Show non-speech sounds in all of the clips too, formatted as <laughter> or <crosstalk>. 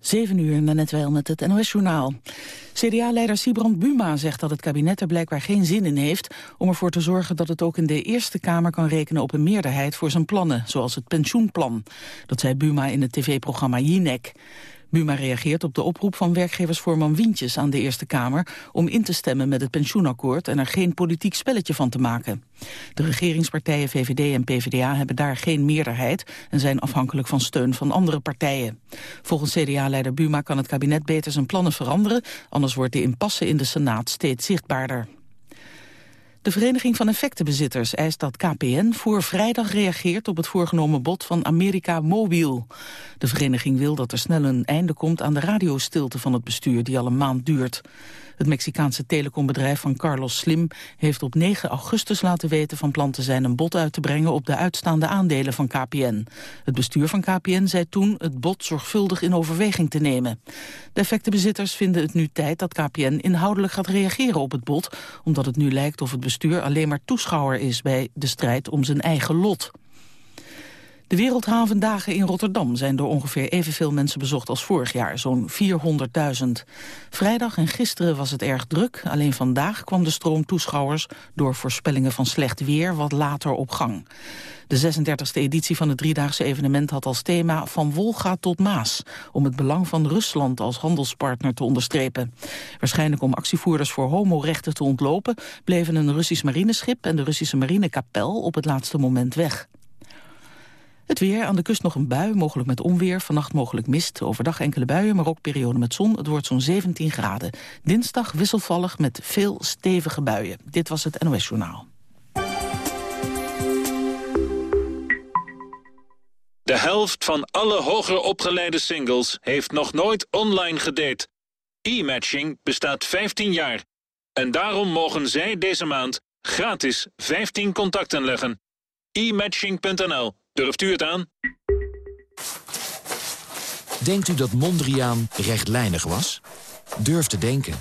7 uur, net wel met het NOS-journaal. CDA-leider Sibrand Buma zegt dat het kabinet er blijkbaar geen zin in heeft... om ervoor te zorgen dat het ook in de Eerste Kamer kan rekenen op een meerderheid voor zijn plannen, zoals het pensioenplan. Dat zei Buma in het tv-programma Jinek. Buma reageert op de oproep van werkgeversvoorman Wientjes aan de Eerste Kamer om in te stemmen met het pensioenakkoord en er geen politiek spelletje van te maken. De regeringspartijen VVD en PvdA hebben daar geen meerderheid en zijn afhankelijk van steun van andere partijen. Volgens CDA-leider Buma kan het kabinet beter zijn plannen veranderen, anders wordt de impasse in de Senaat steeds zichtbaarder. De Vereniging van Effectenbezitters eist dat KPN voor vrijdag reageert op het voorgenomen bod van America Mobiel. De vereniging wil dat er snel een einde komt aan de radiostilte van het bestuur die al een maand duurt. Het Mexicaanse telecombedrijf van Carlos Slim heeft op 9 augustus laten weten van plan te zijn een bod uit te brengen op de uitstaande aandelen van KPN. Het bestuur van KPN zei toen het bod zorgvuldig in overweging te nemen. De effectenbezitters vinden het nu tijd dat KPN inhoudelijk gaat reageren op het bod, omdat het nu lijkt of het bestuur alleen maar toeschouwer is bij de strijd om zijn eigen lot. De Wereldhavendagen in Rotterdam zijn door ongeveer evenveel mensen bezocht als vorig jaar, zo'n 400.000. Vrijdag en gisteren was het erg druk, alleen vandaag kwam de stroom toeschouwers door voorspellingen van slecht weer wat later op gang. De 36e editie van het driedaagse evenement had als thema Van Wolga tot Maas, om het belang van Rusland als handelspartner te onderstrepen. Waarschijnlijk om actievoerders voor homorechten te ontlopen, bleven een Russisch marineschip en de Russische marinekapel op het laatste moment weg. Het weer, aan de kust nog een bui, mogelijk met onweer. Vannacht mogelijk mist, overdag enkele buien, maar ook periode met zon. Het wordt zo'n 17 graden. Dinsdag wisselvallig met veel stevige buien. Dit was het NOS Journaal. De helft van alle hoger opgeleide singles heeft nog nooit online gedate. E-matching bestaat 15 jaar. En daarom mogen zij deze maand gratis 15 contacten leggen. e-matching.nl Durft u het aan? Denkt u dat Mondriaan rechtlijnig was? Durf te denken.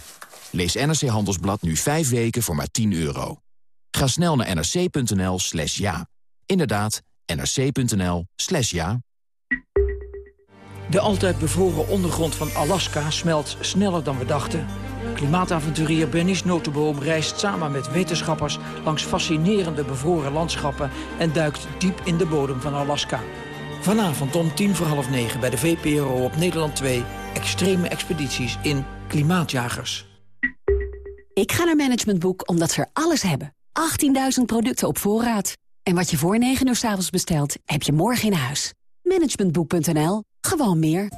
Lees NRC Handelsblad nu 5 weken voor maar 10 euro. Ga snel naar nrc.nl slash ja. Inderdaad, nrc.nl slash ja. De altijd bevroren ondergrond van Alaska smelt sneller dan we dachten. Klimaatavonturier Bernice Notenboom reist samen met wetenschappers... langs fascinerende bevroren landschappen... en duikt diep in de bodem van Alaska. Vanavond om tien voor half negen bij de VPRO op Nederland 2... extreme expedities in Klimaatjagers. Ik ga naar Management Boek omdat ze er alles hebben. 18.000 producten op voorraad. En wat je voor 9 uur s avonds bestelt, heb je morgen in huis. Managementboek.nl. Gewoon meer.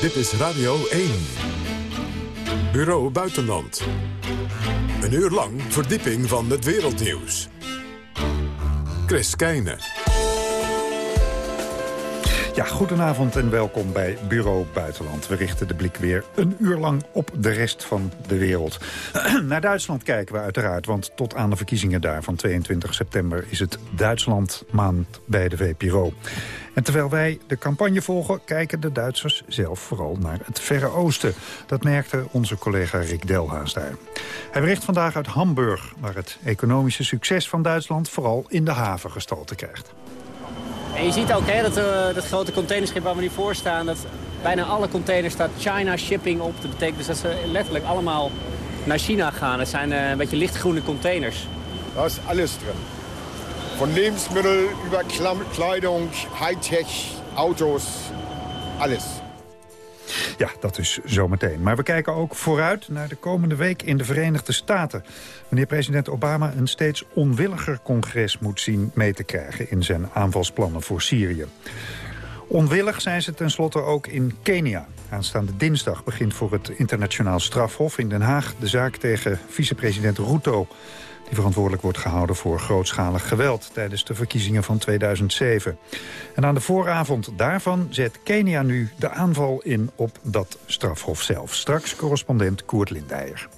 Dit is Radio 1. Bureau Buitenland. Een uur lang verdieping van het wereldnieuws. Chris Keijne. Ja, goedenavond en welkom bij Bureau Buitenland. We richten de blik weer een uur lang op de rest van de wereld. <clears throat> Naar Duitsland kijken we uiteraard, want tot aan de verkiezingen daar van 22 september... is het Duitsland maand bij de VPRO. En terwijl wij de campagne volgen, kijken de Duitsers zelf vooral naar het Verre Oosten. Dat merkte onze collega Rick Delhaas daar. Hij bericht vandaag uit Hamburg, waar het economische succes van Duitsland vooral in de haven gestalte krijgt. En je ziet ook hè, dat, uh, dat grote containerschip waar we nu voor staan... dat bijna alle containers staat China Shipping op. Dat betekent dus dat ze letterlijk allemaal naar China gaan. Het zijn uh, een beetje lichtgroene containers. Daar is alles drin. Van Lebensmittel über Kleidung, Hightech, Auto's, alles. Ja, dat is zometeen. Maar we kijken ook vooruit naar de komende week in de Verenigde Staten. Wanneer president Obama een steeds onwilliger congres moet zien mee te krijgen... in zijn aanvalsplannen voor Syrië. Onwillig zijn ze tenslotte ook in Kenia. Aanstaande dinsdag begint voor het internationaal strafhof in Den Haag... de zaak tegen vicepresident Ruto die verantwoordelijk wordt gehouden voor grootschalig geweld tijdens de verkiezingen van 2007. En aan de vooravond daarvan zet Kenia nu de aanval in op dat strafhof zelf. Straks correspondent Koert Lindijer.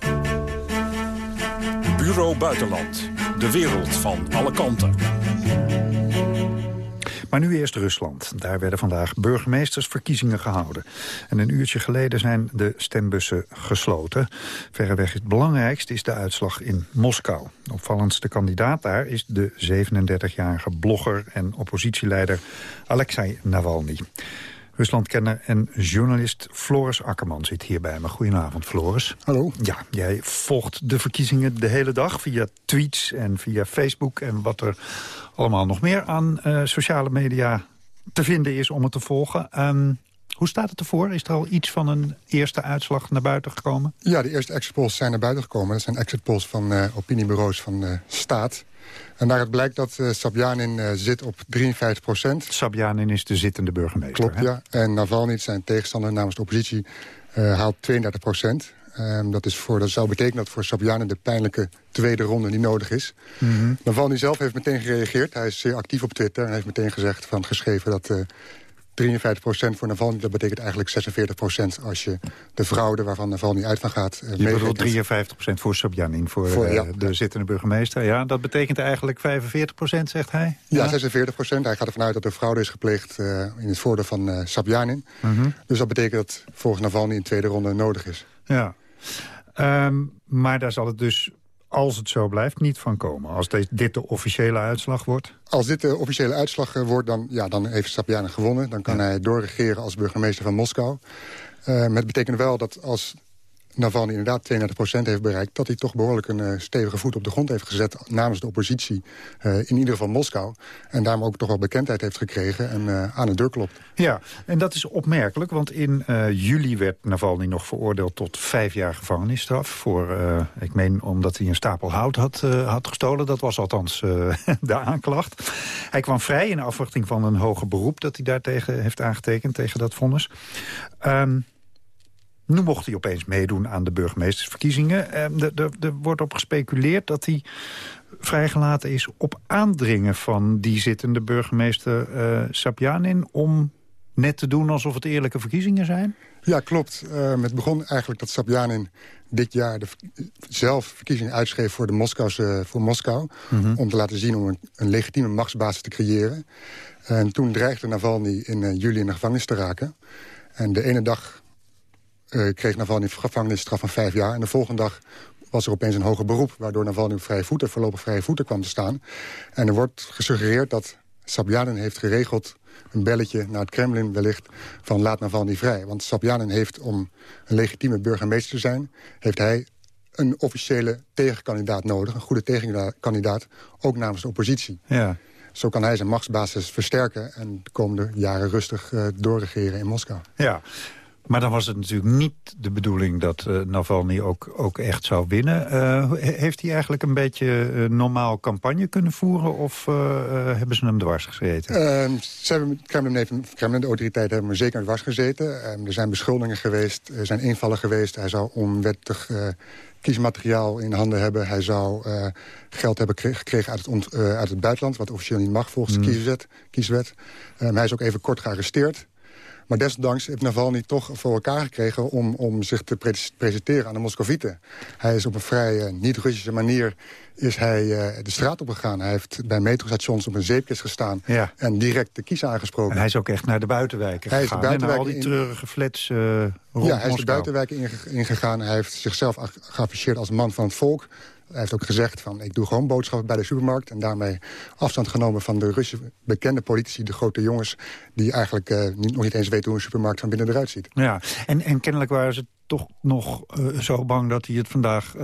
Bureau Buitenland. De wereld van alle kanten. Maar nu eerst Rusland. Daar werden vandaag burgemeestersverkiezingen gehouden. En een uurtje geleden zijn de stembussen gesloten. Verreweg het belangrijkste is de uitslag in Moskou. Opvallendste kandidaat daar is de 37-jarige blogger en oppositieleider Alexei Navalny. Ruslandkenner en journalist Floris Akkerman zit hier bij me. Goedenavond, Floris. Hallo. Ja, jij volgt de verkiezingen de hele dag via tweets en via Facebook... en wat er allemaal nog meer aan uh, sociale media te vinden is om het te volgen. Um, hoe staat het ervoor? Is er al iets van een eerste uitslag naar buiten gekomen? Ja, de eerste exit polls zijn naar buiten gekomen. Dat zijn exit polls van uh, opiniebureaus van uh, staat. En daaruit blijkt dat uh, Sabjanin uh, zit op 53 procent. Sabjanin is de zittende burgemeester. Klopt, ja. En Navalny, zijn tegenstander namens de oppositie, uh, haalt 32 procent. Um, dat, is voor, dat zou betekenen dat voor Sabjanin de pijnlijke tweede ronde niet nodig is. Mm -hmm. Navalny zelf heeft meteen gereageerd. Hij is zeer actief op Twitter en heeft meteen gezegd van geschreven dat 53% voor Navalny, dat betekent eigenlijk 46% als je de fraude waarvan Navalny uit van gaat... Uh, je bedoelt 53% voor Sobjanin, voor, voor uh, ja, de ja. zittende burgemeester. Ja, dat betekent eigenlijk 45% zegt hij? Ja, ja 46% Hij gaat ervan uit dat er fraude is gepleegd uh, in het voordeel van uh, Sabjanin. Mm -hmm. Dus dat betekent dat volgens Navalny een tweede ronde nodig is. Ja, um, maar daar zal het dus als het zo blijft, niet van komen? Als dit de officiële uitslag wordt? Als dit de officiële uitslag wordt, dan, ja, dan heeft Sabjanin gewonnen. Dan kan ja. hij doorregeren als burgemeester van Moskou. Uh, maar het betekent wel dat als Navalny inderdaad 32% heeft bereikt... dat hij toch behoorlijk een uh, stevige voet op de grond heeft gezet... namens de oppositie, uh, in ieder geval Moskou. En daarom ook toch wel bekendheid heeft gekregen en uh, aan de deur klopt. Ja, en dat is opmerkelijk, want in juli werd Navalny nog veroordeeld... tot vijf jaar gevangenisstraf. Voor, ik meen omdat hij een stapel hout had, had gestolen. Dat was althans <laughs> de aanklacht. Hij kwam vrij in afwachting van een hoger beroep... dat hij daartegen heeft aangetekend, tegen dat vonnis. Um, nu mocht hij opeens meedoen aan de burgemeestersverkiezingen. Er wordt op gespeculeerd dat hij vrijgelaten is op aandringen van die zittende burgemeester uh, Sapjanin... om net te doen alsof het eerlijke verkiezingen zijn? Ja, klopt. Uh, het begon eigenlijk dat Sapjanin dit jaar de, zelf verkiezingen uitschreef voor, de Moskouwse, voor Moskou... Mm -hmm. om te laten zien om een, een legitieme machtsbasis te creëren. En toen dreigde Navalny in uh, juli in de gevangenis te raken. En de ene dag uh, kreeg Navalny gevangenisstraf van vijf jaar. En de volgende dag was er opeens een hoger beroep... waardoor Navalny op vrije voeten, voorlopig vrije voeten kwam te staan. En er wordt gesuggereerd dat Sabjanin heeft geregeld een belletje naar het Kremlin wellicht van laat Navalny vrij. Want Sabjanin heeft om een legitieme burgemeester te zijn... heeft hij een officiële tegenkandidaat nodig, een goede tegenkandidaat... ook namens de oppositie. Ja. Zo kan hij zijn machtsbasis versterken... en de komende jaren rustig uh, doorregeren in Moskou. Ja. Maar dan was het natuurlijk niet de bedoeling dat uh, Navalny ook, ook echt zou winnen. Uh, heeft hij eigenlijk een beetje uh, normaal campagne kunnen voeren... of hebben ze hem dwars gezeten? Ehm, ze hebben, Kremlin, heeft, Kremlin, de autoriteiten hebben hem zeker dwars gezeten. Ehm, er zijn beschuldigingen geweest, er zijn invallen geweest. Hij zou onwettig kiesmateriaal in handen hebben. Hij zou geld hebben gekregen uit het, uit het buitenland... wat officieel niet mag volgens mm. de kieswet. kieswet. Um, hij is ook even kort gearresteerd. Maar desondanks heeft Navalny toch voor elkaar gekregen... om, om zich te pre presenteren aan de Moscovieten. Hij is op een vrij uh, niet-Russische manier is hij uh, de straat opgegaan. Hij heeft bij metrostations op een zeepkist gestaan... Ja. en direct de kies aangesproken. En hij is ook echt naar de buitenwijken hij gegaan. Is de buitenwijken en al die treurige flats uh, rond Ja, hij is de buitenwijken ingegaan. Hij heeft zichzelf geafficheerd als man van het volk. Hij heeft ook gezegd van ik doe gewoon boodschappen bij de supermarkt... en daarmee afstand genomen van de Russische bekende politici... de grote jongens die eigenlijk uh, niet, nog niet eens weten hoe een supermarkt van binnen eruit ziet. Ja, en, en kennelijk waren ze toch nog uh, zo bang dat hij het vandaag uh,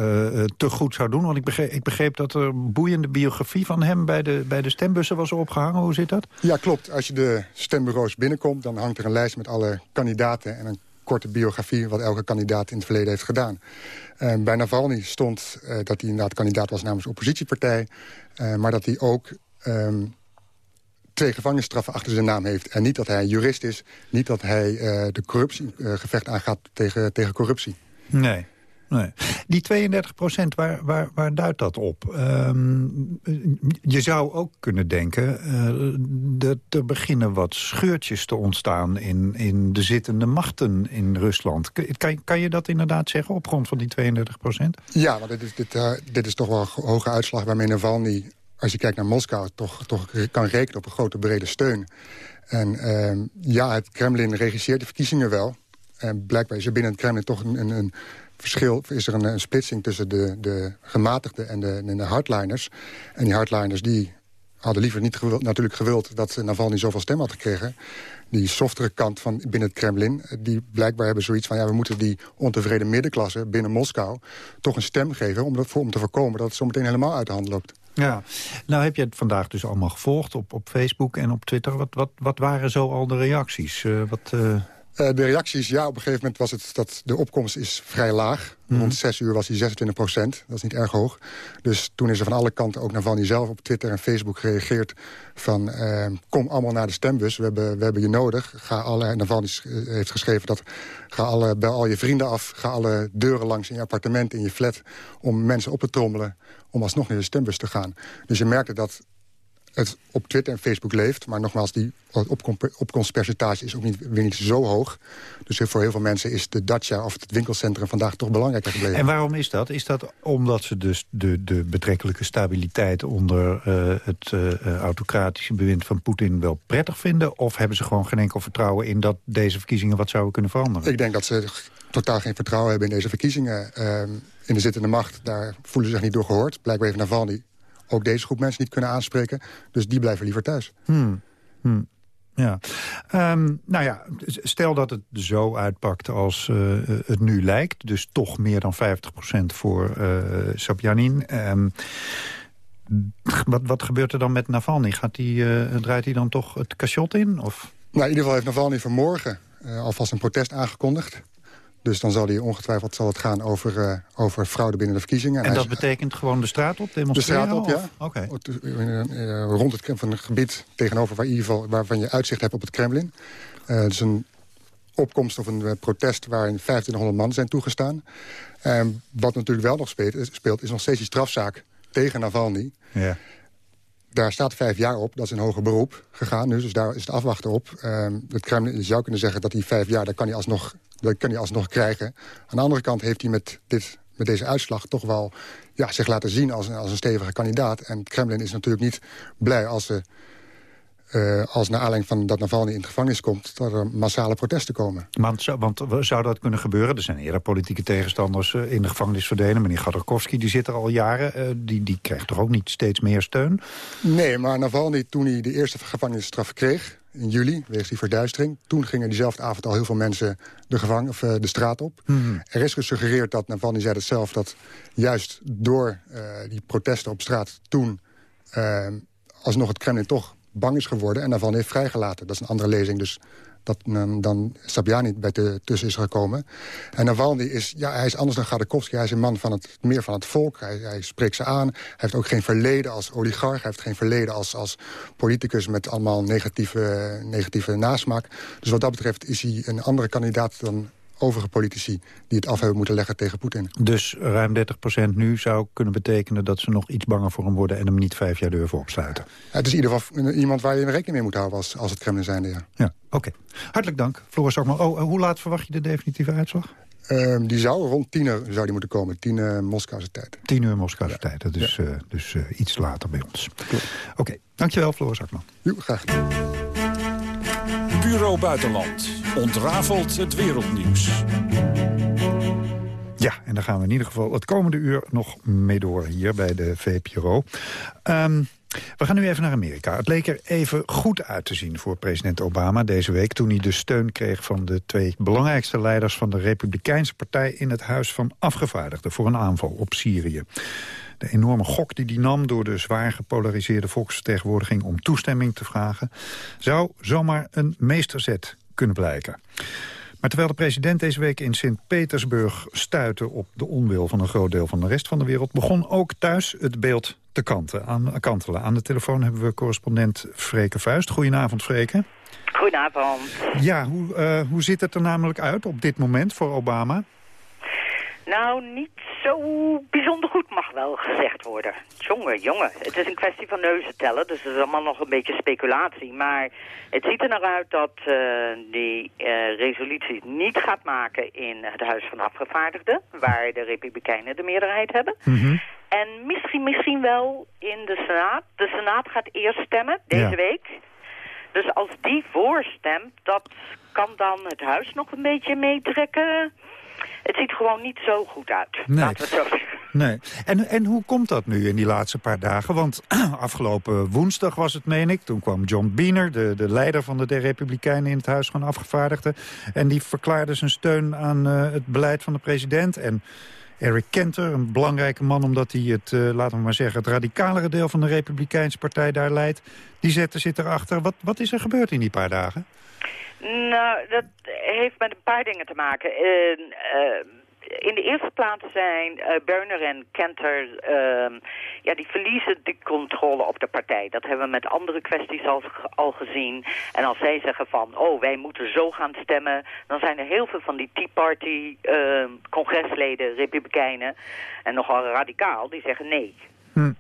te goed zou doen? Want ik begreep, ik begreep dat er een boeiende biografie van hem bij de, bij de stembussen was opgehangen. Hoe zit dat? Ja, klopt. Als je de stembureaus binnenkomt... dan hangt er een lijst met alle kandidaten en een korte biografie... wat elke kandidaat in het verleden heeft gedaan. Uh, bij Navalny stond uh, dat hij inderdaad kandidaat was namens oppositiepartij... Uh, maar dat hij ook um, twee gevangenisstraffen achter zijn naam heeft. En niet dat hij jurist is, niet dat hij de corruptiegevecht aangaat tegen, tegen corruptie. Nee. Nee. Die 32 procent, waar, waar, waar duidt dat op? Um, je zou ook kunnen denken uh, dat er beginnen wat scheurtjes te ontstaan... in, in de zittende machten in Rusland. Kan, kan je dat inderdaad zeggen op grond van die 32 procent? Ja, want dit is, dit, uh, dit is toch wel een hoge uitslag waarmee Navalny als je kijkt naar Moskou, toch, toch kan rekenen op een grote brede steun. En ehm, ja, het Kremlin regisseert de verkiezingen wel. En blijkbaar is er binnen het Kremlin toch een, een, een verschil. Is er een, een, splitsing tussen de, de gematigden en de, en de hardliners. En die hardliners die hadden liever niet natuurlijk gewild dat Navalny zoveel stem had gekregen. Die softere kant van binnen het Kremlin, die blijkbaar hebben zoiets van... ja, we moeten die ontevreden middenklasse binnen Moskou toch een stem geven... om, dat, om te voorkomen dat het zometeen helemaal uit de hand loopt. Ja, nou heb je het vandaag dus allemaal gevolgd op, op Facebook en op Twitter. Wat, wat, wat waren zo al de reacties? Uh, wat, uh... Uh, de reacties, ja, op een gegeven moment was het dat de opkomst is vrij laag. Mm. Rond 6 uur was hij 26 procent. Dat is niet erg hoog. Dus toen is er van alle kanten ook naar Vanny zelf op Twitter en Facebook gereageerd... van uh, kom allemaal naar de stembus, we hebben, we hebben je nodig. Ga alle, en Navalny heeft geschreven dat ga alle, bel al je vrienden af... ga alle deuren langs in je appartement, in je flat... om mensen op te trommelen om alsnog naar de stembus te gaan. Dus je merkte dat het op Twitter en Facebook leeft. Maar nogmaals, die opkomstpercentage is ook niet, weer niet zo hoog. Dus voor heel veel mensen is de dacha of het winkelcentrum vandaag toch belangrijker gebleven. En waarom is dat? Is dat omdat ze dus de, de betrekkelijke stabiliteit onder uh, het uh, autocratische bewind van Poetin wel prettig vinden? Of hebben ze gewoon geen enkel vertrouwen in dat deze verkiezingen wat zouden kunnen veranderen? Ik denk dat ze totaal geen vertrouwen hebben in deze verkiezingen. Uh, in de zittende macht, daar voelen ze zich niet door gehoord. Blijkbaar heeft Navalny ook deze groep mensen niet kunnen aanspreken. Dus die blijven liever thuis. Hmm. Hmm. Ja. Um, nou ja, stel dat het zo uitpakt als uh, het nu lijkt. Dus toch meer dan 50% voor uh, Sabjanin. Um, wat, wat gebeurt er dan met Navalny? Gaat die, uh, draait hij dan toch het cachot in? Of? Nou, in ieder geval heeft Navalny vanmorgen alvast een protest aangekondigd. Dus dan zal hij ongetwijfeld zal het gaan over, uh, over fraude binnen de verkiezingen. En, dat betekent gewoon de straat op, demonstreren? De straat op, ja. Okay. rond het van het gebied tegenover waar in ieder geval, waarvan je uitzicht hebt op het Kremlin. Uh, dus een opkomst of een uh, protest waarin 1500 man zijn toegestaan. En wat natuurlijk wel nog speelt, speelt, is nog steeds die strafzaak tegen Navalny. Ja. Daar staat vijf jaar op, dat is een hoger beroep gegaan. Dus, dus daar is het afwachten op. het Kremlin je zou kunnen zeggen dat die vijf jaar, daar kan hij alsnog dat kan hij alsnog krijgen. Aan de andere kant heeft hij met, dit, met deze uitslag toch wel ja, zich laten zien als een, als een stevige kandidaat. En het Kremlin is natuurlijk niet blij als ze... Uh, als naar aanleiding van dat Navalny in de gevangenis komt... dat er massale protesten komen. Want, want zou dat kunnen gebeuren? Er zijn eerder politieke tegenstanders uh, in de gevangenis verdwenen. Meneer Gadorkovsky die zit er al jaren. Uh, die, die krijgt toch ook niet steeds meer steun? Nee, maar Navalny toen hij de eerste gevangenisstraf kreeg in juli, wegens die verduistering. Toen gingen diezelfde avond al heel veel mensen de, gevang, of, uh, de straat op. Mhm. Er is gesuggereerd dat, Navalny zei het zelf... dat juist door uh, die protesten op straat toen... Uh, alsnog het Kremlin toch bang is geworden... en Navalny heeft vrijgelaten. Dat is een andere lezing, dus dat um, dan Sabjani bij de, tussen is gekomen. En Navalny is, ja, hij is anders dan Gadekowski. Hij is een man van het, meer van het volk. Hij, hij spreekt ze aan. Hij heeft ook geen verleden als oligarch. Hij heeft geen verleden als, als politicus met allemaal negatieve, negatieve nasmaak. Dus wat dat betreft is hij een andere kandidaat dan overige politici die het af hebben moeten leggen tegen Poetin. Dus ruim 30% nu zou kunnen betekenen dat ze nog iets banger voor hem worden... en hem niet vijf jaar durven opsluiten. het is in ieder geval iemand waar je rekening mee moet houden als, als het Kremlin zijnde, ja. Ja, oké. Hartelijk dank, Floris Okman. Oh, hoe laat verwacht je de definitieve uitslag? Um, die zou rond tien uur zou die moeten komen. Tien uur Moskouse tijd. Tien uur Moskouse tijd. Dat is ja. uh, dus uh, iets later bij ons. Oké, okay. dankjewel Floris Akman. Jo, graag gedaan. Bureau Buitenland ontrafelt het wereldnieuws. Ja, en daar gaan we in ieder geval het komende uur nog mee door hier bij de VPRO. Um, we gaan nu even naar Amerika. Het leek er even goed uit te zien voor president Obama deze week... toen hij de steun kreeg van de twee belangrijkste leiders... van de Republikeinse Partij in het Huis van Afgevaardigden... voor een aanval op Syrië. De enorme gok die hij nam door de zwaar gepolariseerde volksvertegenwoordiging... om toestemming te vragen, zou zomaar een meesterzet kunnen blijken. Maar terwijl de president deze week in Sint-Petersburg stuitte op de onwil van een groot deel van de rest van de wereld... begon ook thuis het beeld te kanten, aan, kantelen. Aan de telefoon hebben we correspondent Freke Vuist. Goedenavond, Freke. Goedenavond. Ja, hoe, uh, hoe ziet het er namelijk uit op dit moment voor Obama? Nou, niet zo bijzonder goed mag wel gezegd worden. Jongen, jongen. Het is een kwestie van neuzen tellen, dus het is allemaal nog een beetje speculatie. Maar het ziet er naar uit dat uh, die uh, resolutie niet gaat maken in het Huis van Afgevaardigden, waar de Republikeinen de meerderheid hebben. Mm En misschien, misschien wel in de Senaat. De Senaat gaat eerst stemmen, deze Ja. week. Dus als die voorstemt, dat kan dan het huis nog een beetje meetrekken. Het ziet gewoon niet zo goed uit, Nee. laten we het zo zeggen. Nee. En, en hoe komt dat nu in die laatste paar dagen? Want <clears throat> afgelopen woensdag was het, meen ik. Toen kwam John Boehner, de, de leider van de, de Republikeinen... in het Huis van Afgevaardigden. En die verklaarde zijn steun aan eh, het beleid van de president. En Eric Kenter, een belangrijke man... omdat hij het, eh, laten we maar zeggen... het radicalere deel van de Republikeinse partij daar leidt... die zette zit erachter. Wat, wat is er gebeurd in die paar dagen? Nou, dat heeft met een paar dingen te maken. En, eh, in de eerste plaats zijn eh Berner en Kenter, ehm, ja, die verliezen de controle op de partij. Dat hebben we met andere kwesties al, al gezien. En als zij zeggen van, oh, wij moeten zo gaan stemmen... dan zijn er heel veel van die Tea Party ehm, congresleden, republikeinen... en nogal radicaal, die zeggen nee. Hm.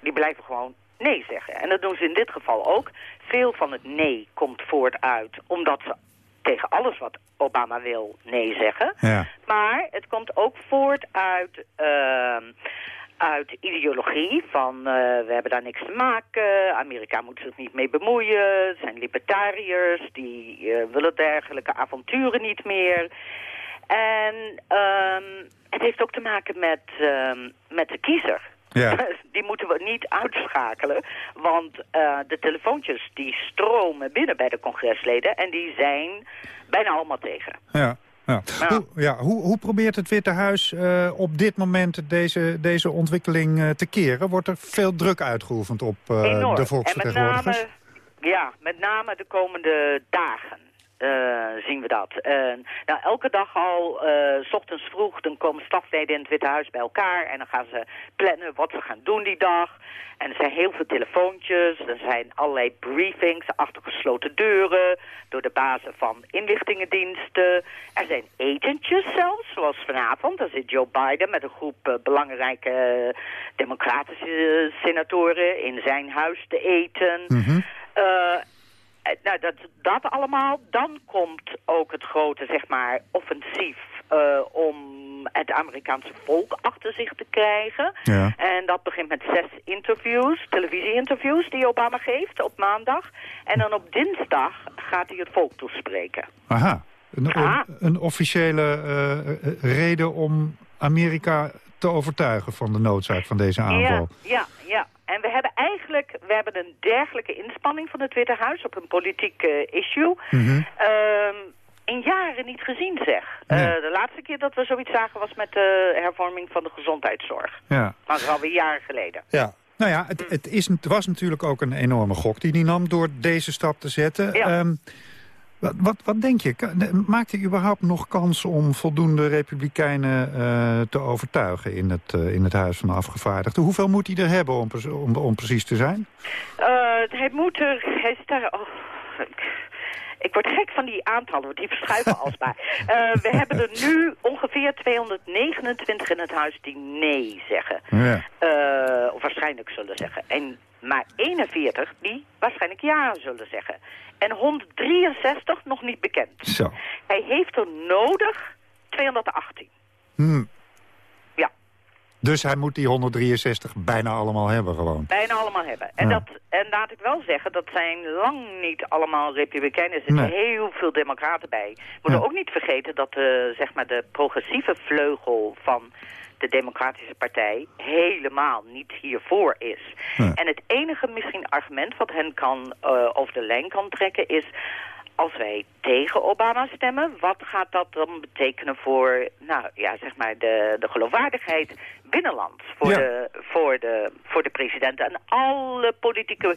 Die blijven gewoon nee zeggen. En dat doen ze in dit geval ook. Veel van het nee komt voort uit omdat ze tegen alles wat Obama wil nee zeggen. Ja. Maar het komt ook voort uit, ehm, uit ideologie van eh, we hebben daar niks te maken, Amerika moet zich niet mee bemoeien, het zijn libertariërs, die eh, willen dergelijke avonturen niet meer. En ehm, het heeft ook te maken met, ehm, met de kiezer. Ja. <laughs> Die moeten we niet uitschakelen, want eh, de telefoontjes die stromen binnen bij de congresleden en die zijn bijna allemaal tegen. Ja. Ja. Hoe, ja, hoe, hoe probeert het Witte Huis eh, op dit moment deze, deze ontwikkeling eh, te keren? Wordt er veel druk uitgeoefend op de En met volksvertegenwoordigers? name, ja, met name de komende dagen. Eh, zien we dat. Nou, elke dag al, eh, s ochtends vroeg, dan komen stafleden in het Witte Huis bij elkaar en dan gaan ze plannen wat ze gaan doen die dag. En er zijn heel veel telefoontjes, er zijn allerlei briefings achter gesloten deuren door de bazen van inlichtingendiensten. Er zijn etentjes zelfs, zoals vanavond. Daar zit Joe Biden met een groep eh, belangrijke democratische senatoren in zijn huis te eten. Mhm. Nou, dat, dat allemaal. Dan komt ook het grote, zeg maar, offensief eh, om het Amerikaanse volk achter zich te krijgen. Ja. En dat begint met zes interviews, televisie-interviews die Obama geeft op maandag. En dan op dinsdag gaat hij het volk toespreken. Aha, een, een, officiële eh, eh, reden om Amerika te overtuigen van de noodzaak van deze aanval. Ja, ja, ja. En we hebben eigenlijk we hebben een dergelijke inspanning van het Witte Huis op een politiek eh, issue. Mhm. Ehm, in jaren niet gezien, zeg. Nee. Eh, de laatste keer dat we zoiets zagen was met de hervorming van de gezondheidszorg. Ja. Maar dat is alweer jaren geleden. Ja. Nou ja, het, het, is, het was natuurlijk ook een enorme gok die hij nam door deze stap te zetten. Ja. Ehm, wat, wat, wat denk je? Maakt hij überhaupt nog kans om voldoende republikeinen eh, te overtuigen in het, eh, in het Huis van de Afgevaardigden? Hoeveel moet hij er hebben om, om, om precies te zijn? Eh, hij moet er... Hij is daar... Oh, ik, ik word gek van die aantallen, want die verschuiven <laughs> alsmaar. We hebben er nu ongeveer 229 in het huis die nee zeggen. Ja. Of waarschijnlijk zullen zeggen. En maar 41 die waarschijnlijk ja zullen zeggen. En 163 nog niet bekend. Zo. Hij heeft er nodig 218. Hm. Ja. Dus hij moet die 163 bijna allemaal hebben gewoon. Bijna allemaal hebben. En, Ja. dat, en laat ik wel zeggen, dat zijn lang niet allemaal republikeinen. Er zitten Nee. heel veel democraten bij. We moeten Ja. ook niet vergeten dat de, zeg maar de progressieve vleugel van de democratische partij helemaal niet hiervoor is. Nee. En het enige misschien argument wat hen kan eh, over de lijn kan trekken is... Als wij tegen Obama stemmen, wat gaat dat dan betekenen voor, nou ja, zeg maar de, de geloofwaardigheid binnenlands voor, Ja. de, voor, de, voor de president en alle politieke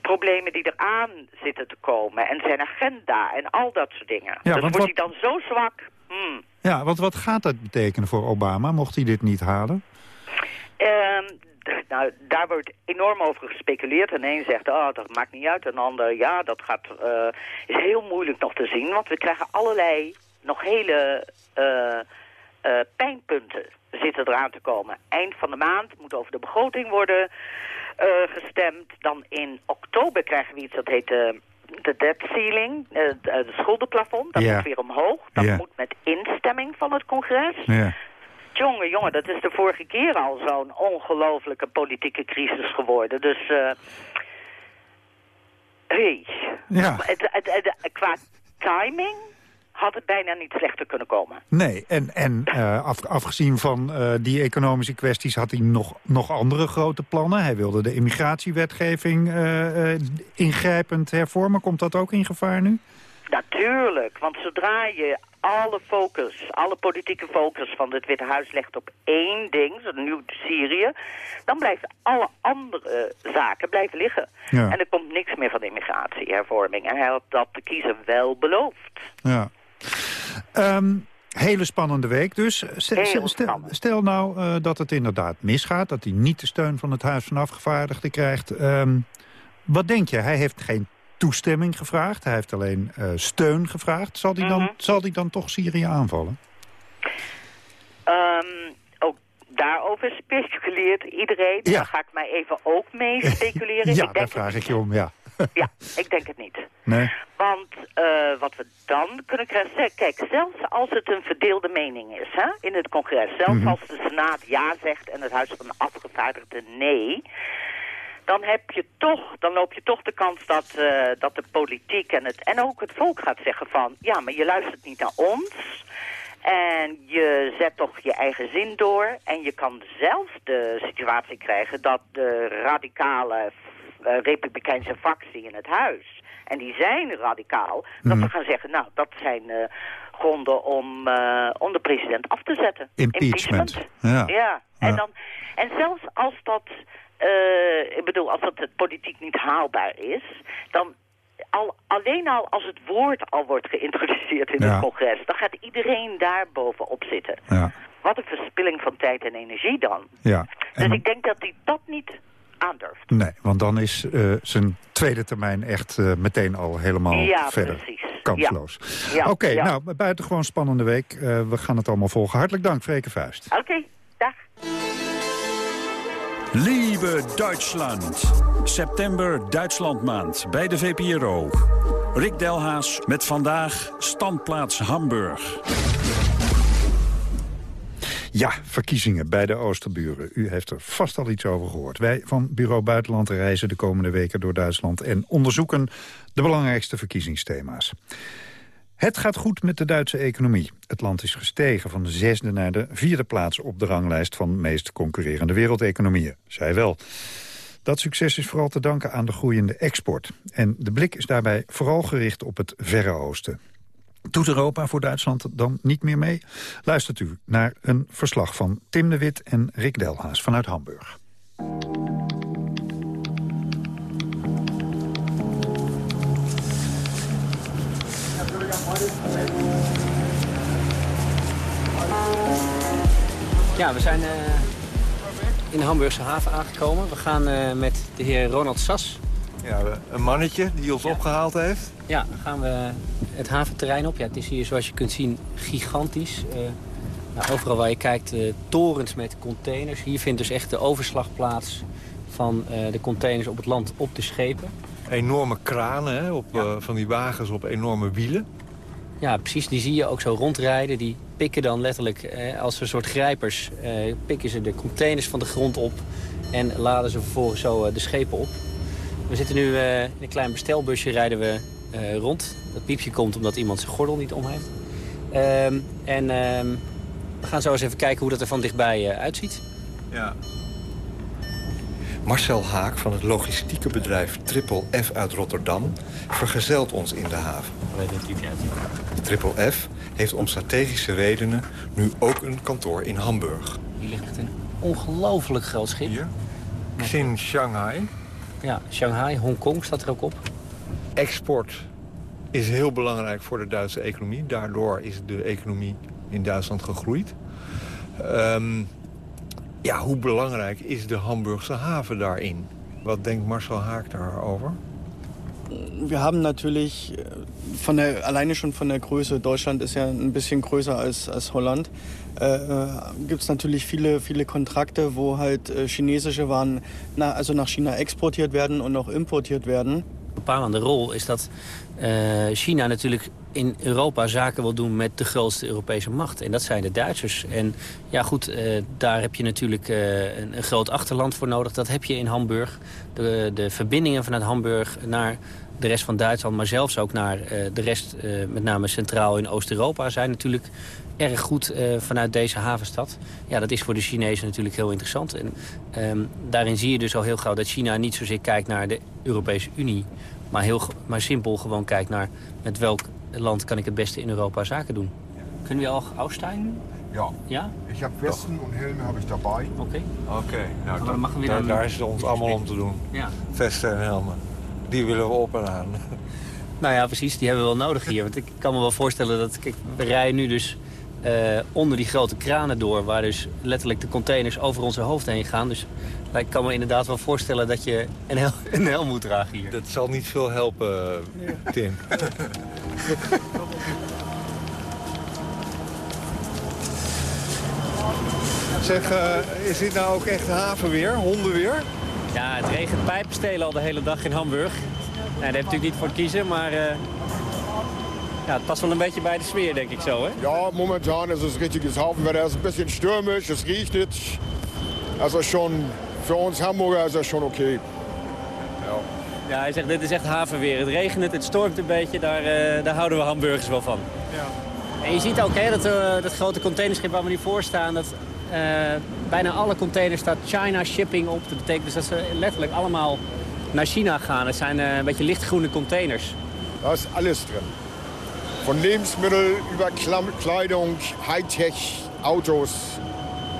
problemen die eraan zitten te komen en zijn agenda en al dat soort dingen. Ja, dus wordt wat- hij dan zo zwak? Hmm. Ja, want wat gaat dat betekenen voor Obama, mocht hij dit niet halen? Ehm, nou, daar wordt enorm over gespeculeerd. En een zegt, oh, dat maakt niet uit. En de ander, ja, dat gaat, eh, is heel moeilijk nog te zien. Want we krijgen allerlei nog hele eh, eh, pijnpunten zitten eraan te komen. Eind van de maand moet over de begroting worden gestemd. Dan in oktober krijgen we iets dat heet... de debt ceiling, eh, het eh, de schuldenplafond, dat moet weer omhoog. Dat moet met instemming van het congres. Ja. Jongen, jongen, dat is de vorige keer al zo'n ongelofelijke politieke crisis geworden. Dus, eh hey. Ja. Het, het, het- qua timing had het bijna niet slechter kunnen komen. Nee, en, en eh, af, afgezien van eh, die economische kwesties had hij nog, nog andere grote plannen. Hij wilde de immigratiewetgeving eh, ingrijpend hervormen. Komt dat ook in gevaar nu? Natuurlijk, want zodra je alle focus, alle politieke focus van het Witte Huis legt op één ding, zo nu Syrië, dan blijven alle andere zaken blijven liggen. Ja. En er komt niks meer van immigratiehervorming. En hij had dat de kiezer wel beloofd. Ja. Ehm, hele spannende week dus. Stel, stel- stel, nou eh, dat het inderdaad misgaat, dat hij niet de steun van het Huis van Afgevaardigden krijgt. Ehm, wat denk je? Hij heeft geen toestemming gevraagd, hij heeft alleen eh, steun gevraagd. Zal hij, dan, Mhm. zal hij dan toch Syrië aanvallen? Ehm, ook daarover speculeert iedereen. Ja. Daar ga ik mij even ook mee speculeren. <laughs> ja, ik daar vraag ik je om, ja. Ja, ik denk het niet. Nee? Want eh, wat we dan kunnen krijgen... Kijk, zelfs als het een verdeelde mening is hè, in het congres... zelfs Mhm. als de Senaat ja zegt en het Huis van de Afgevaardigden nee... dan, heb je toch, dan loop je toch de kans dat, eh, dat de politiek en, het, en ook het volk gaat zeggen van... ja, maar je luistert niet naar ons... En je zet toch je eigen zin door. En je kan zelfs de situatie krijgen dat de radicale eh, republikeinse fractie in het huis... en die zijn radicaal, dat Mhm. we gaan zeggen... nou, dat zijn eh, gronden om, eh, om de president af te zetten. Impeachment. Ja. Ja, en, Ja. Dan, en zelfs als dat, ik bedoel, als dat het politiek niet haalbaar is, dan al, alleen al als het woord al wordt geïntroduceerd in Ja. het congres, dan gaat iedereen daar bovenop zitten. Ja. Wat een verspilling van tijd en energie dan. ja. Dus ik denk dat hij dat niet aandurft. nee, want dan is eh, zijn tweede termijn echt eh, meteen al helemaal ja, verder. precies. Kansloos. Ja. Oké, ja. nou, buitengewoon spannende week. Eh, we gaan het allemaal volgen. Hartelijk dank, Freke Vuist. Oké, dag. Liebe Duitsland. September Duitslandmaand bij de VPRO. Rick Delhaas met vandaag standplaats Hamburg. Ja, verkiezingen bij de Oosterburen. U heeft er vast al iets over gehoord. Wij van Bureau Buitenland reizen de komende weken door Duitsland... en onderzoeken de belangrijkste verkiezingsthema's. Het gaat goed met de Duitse economie. Het land is gestegen van de zesde naar de vierde plaats... op de ranglijst van meest concurrerende wereldeconomieën. Zij wel. Dat succes is vooral te danken aan de groeiende export. En de blik is daarbij vooral gericht op het Verre Oosten. Doet Europa voor Duitsland dan niet meer mee? Luistert u naar een verslag van Tim de Wit en Rick Delhaas vanuit Hamburg. Ja, we zijn eh, in de Hamburgse haven aangekomen. We gaan eh, met de heer Ronald Sas. Ja, een mannetje die ons opgehaald heeft. Ja, dan gaan we het haventerrein op. Ja, het is hier zoals je kunt zien gigantisch. Eh, nou, overal waar je kijkt, eh, torens met containers. Hier vindt dus echt de overslag plaats van eh, de containers op het land op de schepen. Enorme kranen hè, op, van die wagens op enorme wielen. Ja, precies. Die zie je ook zo rondrijden. Die pikken dan letterlijk eh, als een soort grijpers... eh, pikken ze de containers van de grond op... en laden ze vervolgens zo de schepen op. We zitten nu eh, in een klein bestelbusje rijden we eh, rond. Dat piepje komt omdat iemand zijn gordel niet om heeft. Ehm, en ehm, we gaan zo eens even kijken hoe dat er van dichtbij eh, uitziet. Ja. Marcel Haak van het logistieke bedrijf Triple F uit Rotterdam... vergezelt ons in de haven. Triple F heeft om strategische redenen nu ook een kantoor in Hamburg. Hier ligt een ongelooflijk groot schip. Hier? Xin Shanghai. Ja, Shanghai, Hongkong staat er ook op. Export is heel belangrijk voor de Duitse economie. Daardoor is de economie in Duitsland gegroeid. Ehm, ja, hoe belangrijk is de Hamburgse haven daarin? Wat denkt Marcel Haak daarover? Wir haben natürlich äh, von der, alleine schon von der Größe, Deutschland ist ja ein bisschen größer als, als Holland, gibt es natürlich viele, viele Kontrakte, wo halt äh, chinesische Waren na, also nach China exportiert werden und auch importiert werden. Bepalende rol is dat China natuurlijk in Europa zaken wil doen met de grootste Europese macht. En dat zijn de Duitsers. En ja goed, uh, daar heb je natuurlijk uh, een, groot achterland voor nodig. Dat heb je in Hamburg. De, de verbindingen vanuit Hamburg naar de rest van Duitsland... maar zelfs ook naar uh, de rest, met name Centraal- in Oost-Europa... zijn natuurlijk erg goed vanuit deze havenstad. Ja, dat is voor de Chinezen natuurlijk heel interessant. En um, daarin zie je dus al heel gauw dat China niet zozeer kijkt naar de Europese Unie... maar, heel, maar simpel gewoon kijkt naar met welk land kan ik het beste in Europa zaken doen. Kunnen we al aussteigen? Ja. Ja? Ik heb Westen en helmen heb ik daarbij. Oké. Oké, nou, dan, dan, daar, daar is het ons allemaal om te doen. Ja. Vesten en helmen. Die willen we op en aan. <laughs> Nou ja, precies. Die hebben we wel nodig hier. Want ik kan me wel voorstellen dat... Kijk, we rijden nu dus uh, onder die grote kranen door... waar dus letterlijk de containers over onze hoofd heen gaan. Dus ik kan me inderdaad wel voorstellen dat je een, hel <laughs> een helm moet dragen hier. Dat zal niet veel helpen, Tim. <laughs> <laughs> zeg, uh, is dit nou ook echt havenweer, hondenweer? Ja, het regent pijpenstelen al de hele dag in Hamburg. Nou, daar heb je natuurlijk niet voor te kiezen, maar... Uh, ja, het past wel een beetje bij de sfeer, denk ik zo, hè? Ja, momentan is het richtiges Hafenwetter. Het is een beetje stürmisch, het regnet. Also schon voor ons Hamburger is dat schon oké. Okay. Ja. Ja, hij zegt dit is echt havenweer. Het regent, het stormt een beetje, daar, uh, daar houden we hamburgers wel van. Ja. En je ziet ook hè, dat, uh, dat grote containerschip waar we nu voor staan... dat uh, bijna alle containers staat China Shipping op. Dat betekent dus dat ze letterlijk allemaal naar China gaan. Het zijn een beetje lichtgroene containers. Daar is alles drin. Van levensmiddelen, über Kleidung, Hightech, auto's,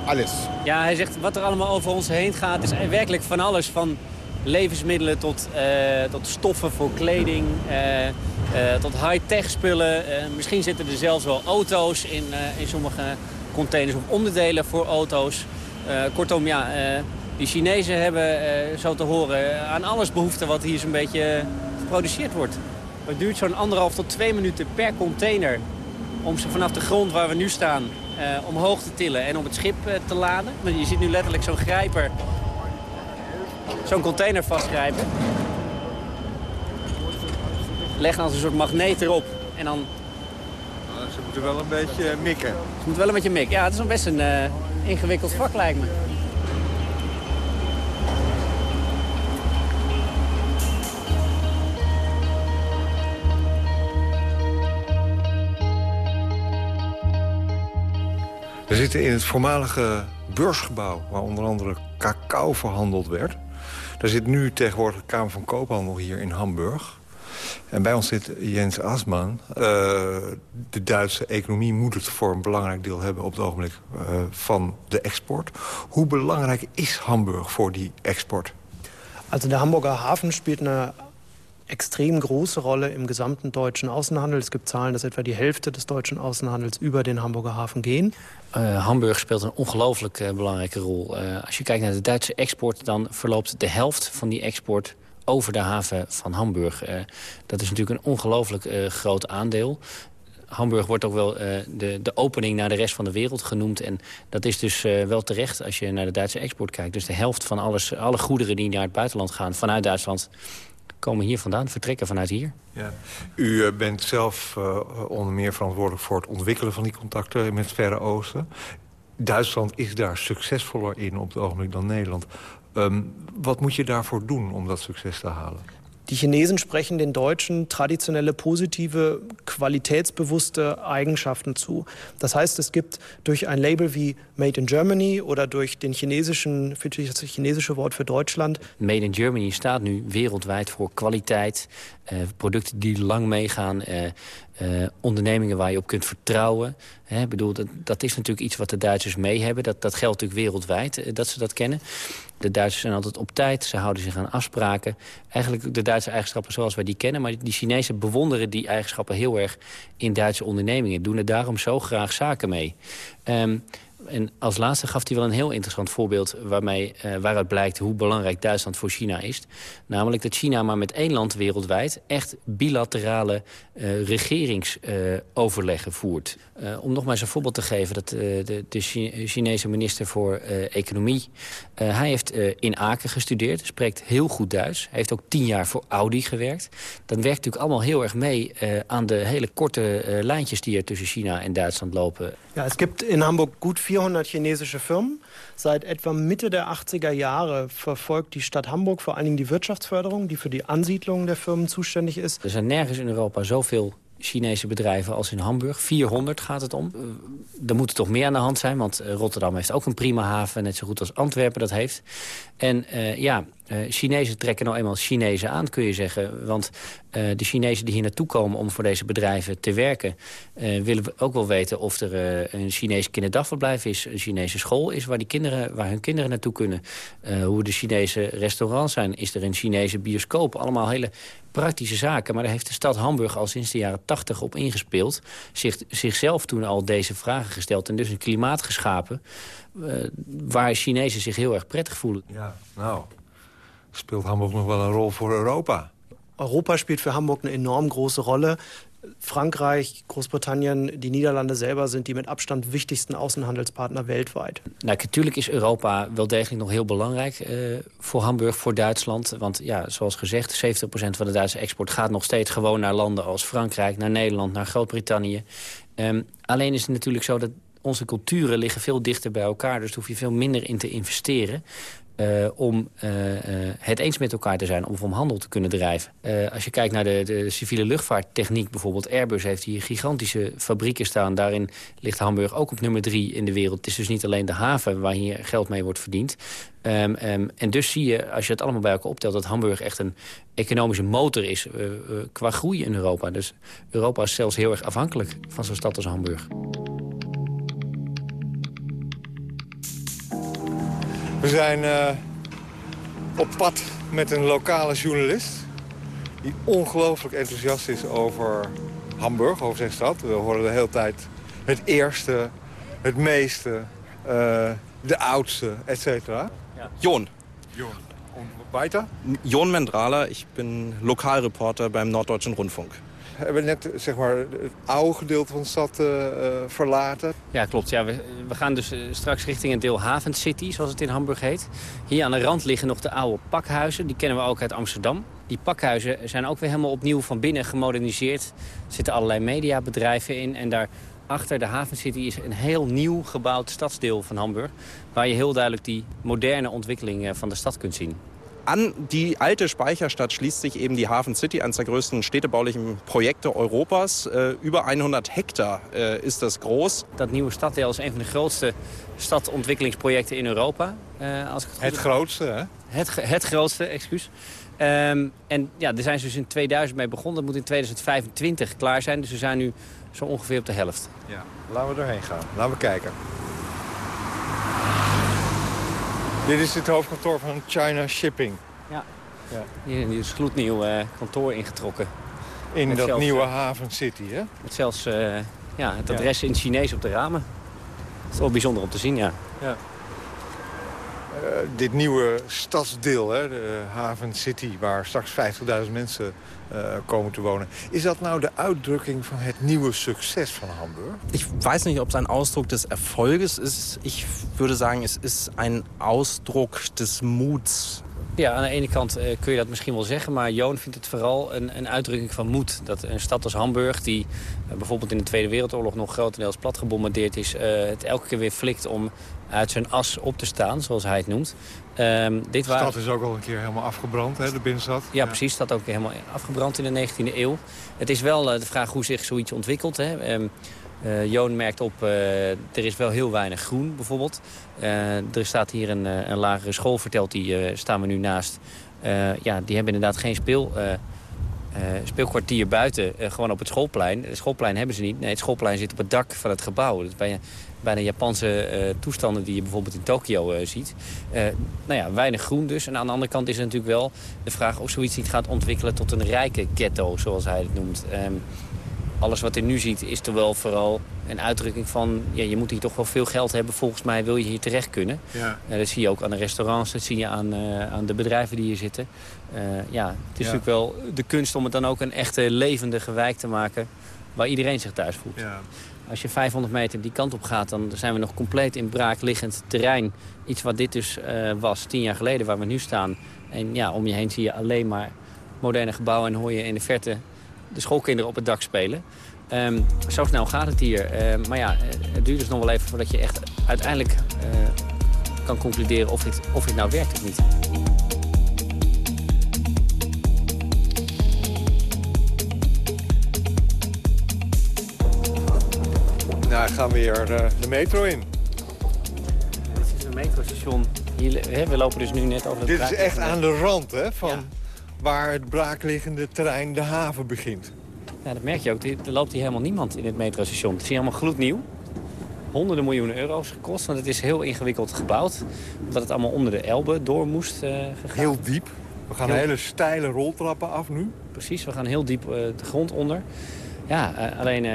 alles. Ja, hij zegt wat er allemaal over ons heen gaat is werkelijk van alles. Van levensmiddelen tot, uh, tot stoffen voor kleding, uh, uh, tot high-tech spullen. misschien zitten er zelfs wel auto's in, in sommige containers of onderdelen voor auto's. kortom, ja, die Chinezen hebben zo te horen aan alles behoefte wat hier zo'n beetje geproduceerd wordt. Het duurt zo'n anderhalf tot twee minuten per container om ze vanaf de grond waar we nu staan omhoog te tillen en om het schip te laden. Je ziet nu letterlijk zo'n grijper, zo'n container vastgrijpen. Leggen als een soort magneet erop en dan... Ze moeten wel een beetje mikken. Ze moeten wel een beetje mikken. Ja, het is best een uh, ingewikkeld vak lijkt me. We zitten in het voormalige beursgebouw... waar onder andere cacao verhandeld werd. Daar zit nu tegenwoordig de Kamer van Koophandel hier in Hamburg. En bij ons zit Jens Asman. Uh, de Duitse economie moet het voor een belangrijk deel hebben... op het ogenblik uh, van de export. Hoe belangrijk is Hamburg voor die export? Also de Hamburger Hafen speelt een extrem große Rolle im gesamten deutschen Außenhandel. Es gibt Zahlen, dass etwa die Hälfte des deutschen Außenhandels über den Hamburger Hafen gehen. Uh, Hamburg speelt een ongelooflijk uh, belangrijke rol. Uh, als je kijkt naar de Duitse export, dan verloopt de helft van die export over de haven van Hamburg. dat is natuurlijk een ongelooflijk groot aandeel. Hamburg wordt ook wel de, de opening naar de rest van de wereld genoemd. En dat is dus wel terecht als je naar de Duitse export kijkt. Dus de helft van alles, alle goederen die naar het buitenland gaan vanuit Duitsland komen hier vandaan, vertrekken vanuit hier. Ja. U eh, bent zelf uh, onder meer verantwoordelijk voor het ontwikkelen van die contacten met het Verre Oosten. Duitsland is daar succesvoller in op het ogenblik dan Nederland. Um, wat moet je daarvoor doen om dat succes te halen? Die Chinesen sprechen den Deutschen traditionelle positive, qualitätsbewusste Eigenschaften zu. Das heißt, es gibt durch ein Label wie Made in Germany oder durch den chinesischen, das chinesische Wort für Deutschland. Made in Germany staat nu wereldwijd voor kwaliteit, uh, producten die lang meegaan, uh, uh, ondernemingen waar je op kunt vertrouwen. Hè, bedoel, dat, dat, is natuurlijk iets wat de Duitsers mee hebben. Dat, dat geldt natuurlijk wereldwijd, dat ze dat kennen. De Duitsers zijn altijd op tijd, ze houden zich aan afspraken. Eigenlijk de Duitse eigenschappen zoals wij die kennen. Maar die Chinezen bewonderen die eigenschappen heel erg in Duitse ondernemingen. Doen er daarom zo graag zaken mee. Um, En als laatste gaf hij wel een heel interessant voorbeeld... Waarmee, uh, waaruit blijkt hoe belangrijk Duitsland voor China is. Namelijk dat China maar met één land wereldwijd... echt bilaterale uh, regeringsoverleggen voert. Uh, om nog maar eens een voorbeeld te geven... dat de, de Chinese minister voor Economie... hij heeft in Aken gestudeerd, spreekt heel goed Duits. Hij heeft ook tien jaar voor Audi gewerkt. Dat werkt natuurlijk allemaal heel erg mee... aan de hele korte lijntjes die er tussen China en Duitsland lopen. Ja, es gibt in Hamburg gut 400 chinesische Firmen. Seit etwa Mitte der 80er Jahre verfolgt die Stadt Hamburg vor allen die Wirtschaftsförderung, die für die Ansiedlung der Firmen zuständig ist. Er zijn nergens in Europa zoveel Chinese bedrijven als in Hamburg. 400 gaat het om. Uh, er moet toch meer aan de hand zijn, want uh, Rotterdam heeft ook een prima haven... net zo goed als Antwerpen dat heeft. En uh, ja, Chinezen trekken nou eenmaal Chinezen aan, kun je zeggen. Want de Chinezen die hier naartoe komen om voor deze bedrijven te werken... willen we ook wel weten of er een Chinees kinderdagverblijf is... een Chinese school is waar, die kinderen, waar hun kinderen naartoe kunnen. hoe de Chinese restaurants zijn. Is er een Chinese bioscoop? Allemaal hele praktische zaken. Maar daar heeft de stad Hamburg al sinds de jaren 80 op ingespeeld. Zich, zichzelf toen al deze vragen gesteld. En dus een klimaat geschapen waar Chinezen zich heel erg prettig voelen. Ja, nou, speelt Hamburg nog wel een rol voor Europa? Europa spielt für Hamburg eine enorm große Rolle. Frankreich, Großbritannien, die Niederlande selber sind die met afstand wichtigsten Außenhandelspartner weltweit. Nou, natuurlijk is Europa wel degelijk nog heel belangrijk uh, voor Hamburg, voor Duitsland. Want ja, zoals gezegd, 70% van de Duitse export gaat nog steeds gewoon naar landen als Frankrijk, naar Nederland, naar Groot-Brittannië. Um, alleen is het natuurlijk zo dat onze culturen liggen veel dichter bij elkaar. Dus daar hoef je veel minder in te investeren. Uh, om uh, uh, het eens met elkaar te zijn, om handel te kunnen drijven. als je kijkt naar de, de, civiele luchtvaarttechniek bijvoorbeeld... Airbus heeft hier gigantische fabrieken staan. Daarin ligt Hamburg ook op nummer drie in de wereld. Het is dus niet alleen de haven waar hier geld mee wordt verdiend. Um, um, en dus zie je, als je het allemaal bij elkaar optelt... dat Hamburg echt een economische motor is qua groei in Europa. Dus Europa is zelfs heel erg afhankelijk van zo'n stad als Hamburg. We zijn uh, op pad met een lokale journalist... die ongelooflijk enthousiast is over Hamburg, over zijn stad. We horen de hele tijd het eerste, het meeste, uh, de oudste, et cetera. Ja. Jon. Jon. Und weiter? Jon Mendrala, ich bin Lokalreporter beim Norddeutschen Rundfunk hebben net zeg maar, het oude gedeelte van de stad uh, verlaten. Ja, klopt. Ja, we, we gaan dus uh, straks richting een deel Haven City, zoals het in Hamburg heet. Hier aan de rand liggen nog de oude pakhuizen. Die kennen we ook uit Amsterdam. Die pakhuizen zijn ook weer helemaal opnieuw van binnen gemoderniseerd. Er zitten allerlei mediabedrijven in. En daar achter de Haven City is een heel nieuw gebouwd stadsdeel van Hamburg. Waar je heel duidelijk die moderne ontwikkeling van de stad kunt zien. An die alte Speicherstadt schließt sich eben die Hafen City, eines der größten städtebaulichen Projekte Europas. Äh, über 100 Hektar äh, ist das groß. Dat nieuwe staddeel is een van de grootste stadontwikkelingsprojecten in Europa. Uh, als ik het, het grootste, hè? Het, het grootste, excuus. Um, en ja, daar zijn ze dus in 2000 mee begonnen. Dat moet in 2025 klaar zijn. Dus we zijn nu zo ongeveer op de helft. Ja, laten we erheen gaan. Laten we kijken. Dit is het hoofdkantoor van China Shipping. Ja, ja. hier is gloednieuw uh, kantoor ingetrokken. In met dat zelfs, nieuwe Haven City, hè? Met zelfs uh, ja, het adres ja. in Chinees op de ramen. Dat is wel bijzonder om te zien, ja. ja. Uh, dit nieuwe stadsdeel, hè, de Haven City, waar straks 50.000 mensen komen te wonen. Is dat nou de uitdrukking van het nieuwe succes van Hamburg? Ich weiß nicht, ob es ein Ausdruck des Erfolges ist. Ich würde sagen, es ist ein Ausdruck des Muts. Ja, aan de ene kant uh, kun je dat misschien wel zeggen, maar Joon vindt het vooral een, een uitdrukking van moed. Dat een stad als Hamburg, die uh, bijvoorbeeld in de Tweede Wereldoorlog nog grotendeels plat gebombardeerd is, uh, het elke keer weer flikt om uit zijn as op te staan, zoals hij het noemt. Um, dit de stad is ook al een keer helemaal afgebrand, hè, de binnenstad. Ja, ja. precies. Dat ook helemaal afgebrand in de 19e eeuw. Het is wel de vraag hoe zich zoiets ontwikkelt. Hè. Um, uh, Joon merkt op, uh, er is wel heel weinig groen bijvoorbeeld. Er staat hier een, een lagere school, vertelt hij, staan we nu naast. ja, die hebben inderdaad geen speel, speelkwartier buiten, gewoon op het schoolplein. Het schoolplein hebben ze niet. Nee, het schoolplein zit op het dak van het gebouw. Dat bij, bijna Japanse toestanden die je bijvoorbeeld in Tokio ziet. nou ja, weinig groen dus. En aan de andere kant is er natuurlijk wel de vraag of zoiets niet gaat ontwikkelen tot een rijke ghetto, zoals hij het noemt. Alles wat je nu ziet is toch wel vooral een uitdrukking van... Ja, je moet hier toch wel veel geld hebben, volgens mij wil je hier terecht kunnen. Ja. dat zie je ook aan de restaurants, dat zie je aan, aan de bedrijven die hier zitten. ja, het is natuurlijk wel de kunst om het dan ook een echte levendige wijk te maken... waar iedereen zich thuis voelt. Ja. Als je 500 meter die kant op gaat, dan zijn we nog compleet in braakliggend terrein. Iets wat dit dus was tien jaar geleden, waar we nu staan. En ja, om je heen zie je alleen maar moderne gebouwen... en hoor je in de verte de schoolkinderen op het dak spelen. Ehm, zo snel gaat het hier. Ehm, maar ja, het duurt dus nog wel even voordat je echt uiteindelijk uh, kan concluderen of dit, of dit nou werkt of niet. Nou, gaan we weer uh, de metro in. Dit is een metrostation. Hier, hè, we lopen dus nu net over het Dit is echt aan de rand hè, van waar het braakliggende terrein de haven begint. Ja, dat merk je ook. Er loopt hier helemaal niemand in het metrostation. Het is hier allemaal gloednieuw. Honderden miljoenen euro's gekost, want het is heel ingewikkeld gebouwd. Omdat het allemaal onder de Elbe door moest uh, gegaan. Heel diep. We gaan hele steile roltrappen af nu. Precies, we gaan heel diep uh, de grond onder. Ja, uh, alleen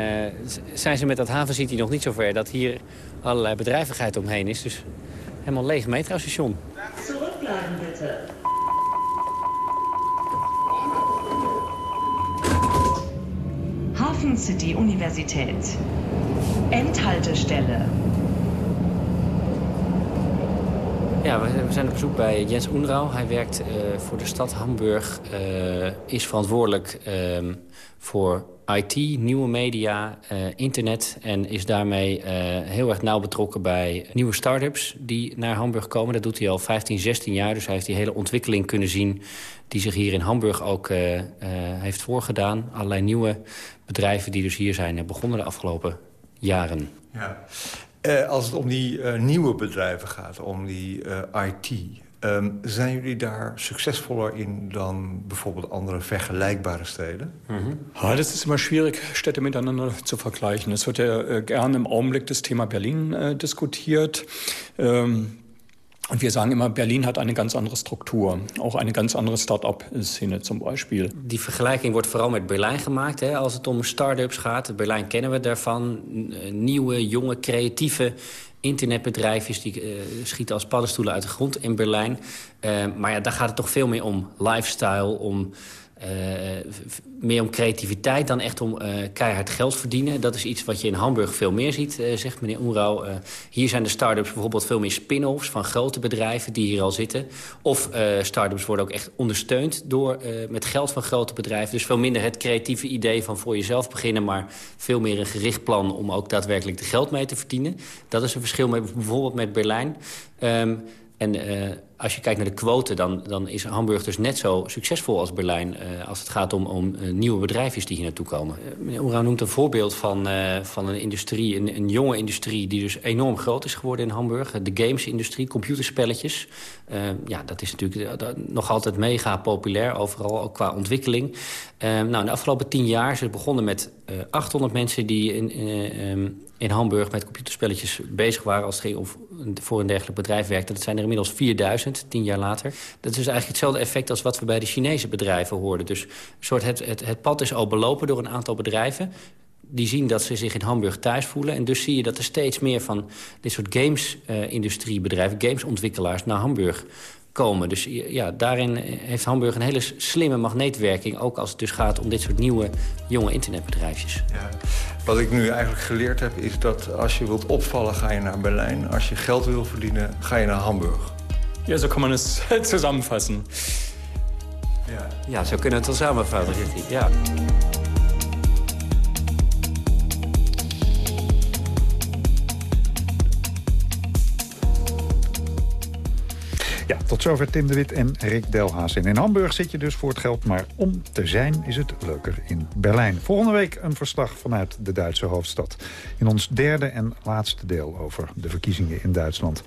zijn ze met dat havencity nog niet zo ver... dat hier allerlei bedrijvigheid omheen is. Dus helemaal leeg metrostation. Terugblijven, bitte. Hafen City Universität. Endhaltestelle. Ja, we zijn op bezoek bij Jens Oenrouw. Hij werkt uh, voor de stad Hamburg, uh, is verantwoordelijk uh, voor IT, nieuwe media, uh, internet... en is daarmee heel erg nauw betrokken bij nieuwe start-ups die naar Hamburg komen. Dat doet hij al 15, 16 jaar, dus hij heeft die hele ontwikkeling kunnen zien... die zich hier in Hamburg ook heeft voorgedaan. Allerlei nieuwe bedrijven die dus hier zijn begonnen de afgelopen jaren. Ja. Als het om die nieuwe bedrijven gaat, om die IT... Um, zijn jullie daar succesvoller in dan bijvoorbeeld andere vergelijkbare steden? Mhm. Ja, das ist immer schwierig, Städte miteinander zu vergleichen. Es wird ja äh, gerne im Augenblick das Thema Berlin äh, diskutiert. Ähm, Und wir sagen immer, Berlin hat eine ganz andere Struktur. Auch eine ganz andere Start-up-Szene zum Beispiel. Die vergelijking wordt vooral met Berlijn gemaakt hè, als het om start-ups gaat. Berlijn kennen we daarvan. Nieuwe, jonge, creatieve internetbedrijfjes die uh, schieten als paddenstoelen uit de grond in Berlijn. Uh, maar ja, daar gaat het toch veel meer om lifestyle, om meer om creativiteit dan echt om uh, keihard geld verdienen. Dat is iets wat je in Hamburg veel meer ziet, uh, zegt meneer Oenrouw. hier zijn de start-ups bijvoorbeeld veel meer spin-offs van grote bedrijven die hier al zitten. Of start-ups worden ook echt ondersteund door, met geld van grote bedrijven. Dus veel minder het creatieve idee van voor jezelf beginnen... maar veel meer een gericht plan om ook daadwerkelijk de geld mee te verdienen. Dat is een verschil met, bijvoorbeeld met Berlijn. Um, en als je kijkt naar de quote, dan, dan is Hamburg dus net zo succesvol als Berlijn... Uh, als het gaat om, om uh, nieuwe bedrijfjes die hier naartoe komen. meneer Oera noemt een voorbeeld van, van een industrie, een, een, jonge industrie... die dus enorm groot is geworden in Hamburg. De gamesindustrie, computerspelletjes. ja, dat is natuurlijk nog altijd mega populair overal, ook qua ontwikkeling. nou, in de afgelopen tien jaar is het begonnen met 800 mensen die... in, um, in Hamburg met computerspelletjes bezig waren... als het ging of voor een dergelijk bedrijf werkte. Dat zijn er inmiddels 4000, tien jaar later. Dat is eigenlijk hetzelfde effect als wat we bij de Chinese bedrijven hoorden. Dus soort het, het, het pad is al belopen door een aantal bedrijven die zien dat ze zich in Hamburg thuis voelen. En dus zie je dat er steeds meer van dit soort games-industriebedrijven... Uh, gamesontwikkelaars naar Hamburg komen. Dus ja, daarin heeft Hamburg een hele slimme magneetwerking... ook als het dus gaat om dit soort nieuwe, jonge internetbedrijfjes. Ja. Wat ik nu eigenlijk geleerd heb, is dat als je wilt opvallen, ga je naar Berlijn. Als je geld wil verdienen, ga je naar Hamburg. Ja, zo kan man het <laughs> samenvatten. Ja, ja zo kunnen we het wel samenvatten, Ja. Ja, tot zover Tim de Wit en Rick Delhaas. En in Hamburg zit je dus voor het geld, maar om te zijn is het leuker in Berlijn. Volgende week een verslag vanuit de Duitse hoofdstad. In ons derde en laatste deel over de verkiezingen in Duitsland.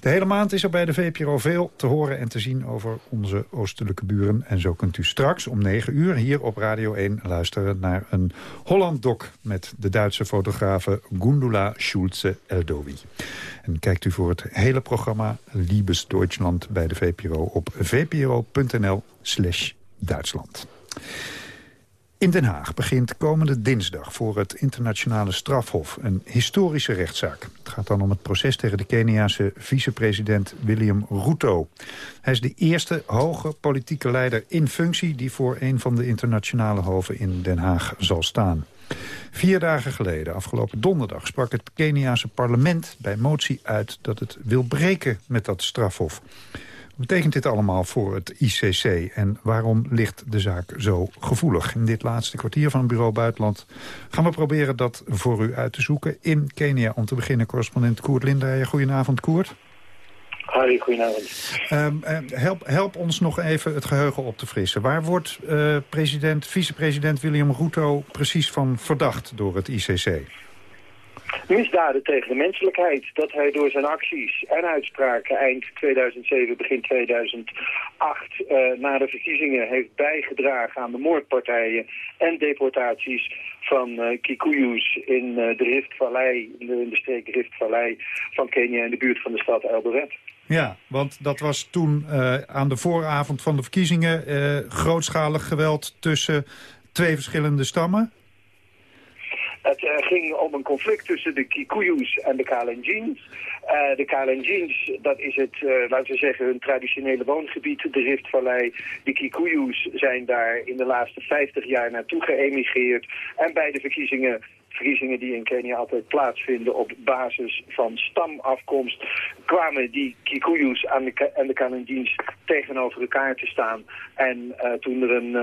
De hele maand is er bij de VPRO veel te horen en te zien over onze oostelijke buren. En zo kunt u straks om 9 uur hier op Radio 1 luisteren naar een Holland-doc... met de Duitse fotografe Gundula Schulze-Eldowi. En kijkt u voor het hele programma Liebes Deutschland bij de VPRO op vpro.nl slash Duitsland. In Den Haag begint komende dinsdag voor het internationale strafhof een historische rechtszaak. Het gaat dan om het proces tegen de Keniaanse vicepresident William Ruto. Hij is de eerste hoge politieke leider in functie die voor een van de internationale hoven in Den Haag zal staan. Vier dagen geleden, afgelopen donderdag, sprak het Keniaanse parlement bij motie uit dat het wil breken met dat strafhof. Wat betekent dit allemaal voor het ICC en waarom ligt de zaak zo gevoelig? In dit laatste kwartier van het Bureau Buitenland gaan we proberen dat voor u uit te zoeken. In Kenia om te beginnen correspondent Koert Lindeyer. Goedenavond Koert. Hoi, goedenavond. Um, help, help ons nog even het geheugen op te frissen. Waar wordt uh, president, vicepresident William Ruto precies van verdacht door het ICC? Misdaden tegen de menselijkheid. Dat hij door zijn acties en uitspraken eind 2007, begin 2008... Uh, eh, na de verkiezingen heeft bijgedragen aan de moordpartijen en deportaties van uh, Kikuyus in uh, de Riftvallei, in de, in de streek Riftvallei van Kenia in de buurt van de stad Eldoret. Ja, want dat was toen aan de vooravond van de verkiezingen grootschalig geweld tussen twee verschillende stammen. Het uh, ging om een conflict tussen de Kikuyus en de Kalenjins. Uh, de Kalenjins, dat is het, uh, laten we zeggen, hun traditionele woongebied, de Riftvallei. De Kikuyus zijn daar in de laatste 50 jaar naartoe geëmigreerd. En bij de verkiezingen verkiezingen die in Kenia altijd plaatsvinden op basis van stamafkomst, kwamen die Kikuyus en de, en de Kalenjins tegenover elkaar te staan. En toen er een,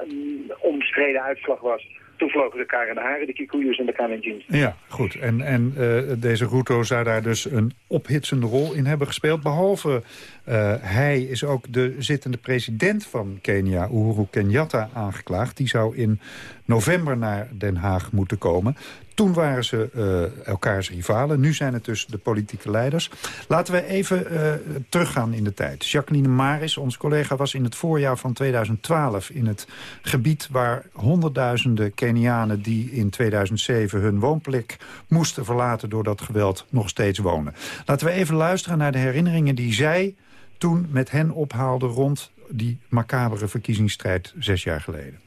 een omstreden uitslag was, toen vlogen de haren, de Kikuyus en de Kalenjins. Ja, goed. En, en uh, deze Ruto zou daar dus een ophitsende rol in hebben gespeeld. Behalve uh, hij is ook de zittende president van Kenia, Uhuru Kenyatta, aangeklaagd. Die zou in november naar Den Haag moeten komen. Toen waren ze uh, elkaars rivalen. Nu zijn het dus de politieke leiders. Laten we even uh, teruggaan in de tijd. Jacqueline Maris, onze collega, was in het voorjaar van 2012... in het gebied waar honderdduizenden Kenianen... die in 2007 hun woonplek moesten verlaten door dat geweld... nog steeds wonen. Laten we even luisteren naar de herinneringen die zij toen met hen ophaalde... rond die macabere verkiezingsstrijd zes jaar geleden.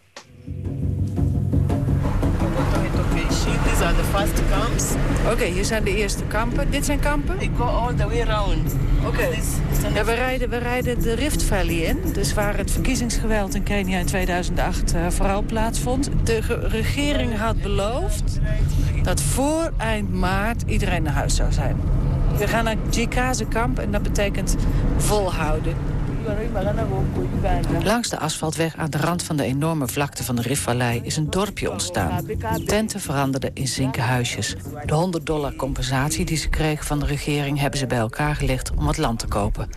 These are the first camps. Oké, okay, hier zijn de eerste kampen. Dit zijn kampen? We go all the way around. Oké. Okay. Ja, we rijden, we rijden de Rift Valley in. Dus waar het verkiezingsgeweld in Kenia in 2008 uh, vooral plaatsvond. De regering had beloofd dat voor eind maart iedereen naar huis zou zijn. We gaan naar Jikaze kamp en dat betekent volhouden. Langs de asfaltweg aan de rand van de enorme vlakte van de Rifvallei is een dorpje ontstaan. Tenten veranderden in zinkenhuisjes. De 100 dollar compensatie die ze kregen van de regering hebben ze bij elkaar gelegd om het land te kopen.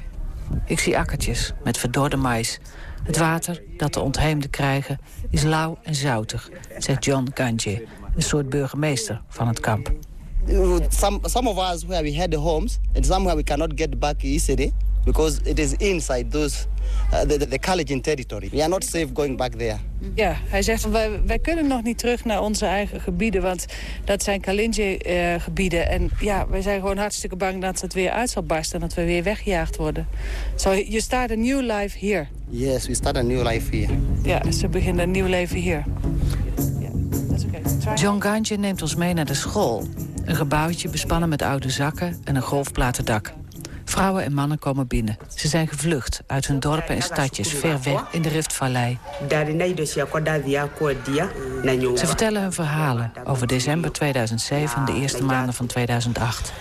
Ik zie akkertjes met verdorde mais. Het water dat de ontheemden krijgen is lauw en zoutig, zegt John Ganje, een soort burgemeester van het kamp. Some, some of us where we had the homes and some where we cannot get back easily because it is inside those uh, the, the territory. We are not safe going back there. Ja, hij zegt wij, wij kunnen nog niet terug naar onze eigen gebieden, want dat zijn Kalinje-gebieden. en ja, wij zijn gewoon hartstikke bang dat het weer uit zal barsten en dat we weer weggejaagd worden. So you start a new life here. Yes, we start a new life here. Ja, ze beginnen een nieuw leven hier. Ja, dat okay. John Ganje neemt ons mee naar de school. Een gebouwtje bespannen met oude zakken en een golfplatendak. Vrouwen en mannen komen binnen. Ze zijn gevlucht uit hun dorpen en stadjes ver weg in de Riftvallei. Ze vertellen hun verhalen over december 2007 en de eerste maanden van 2008.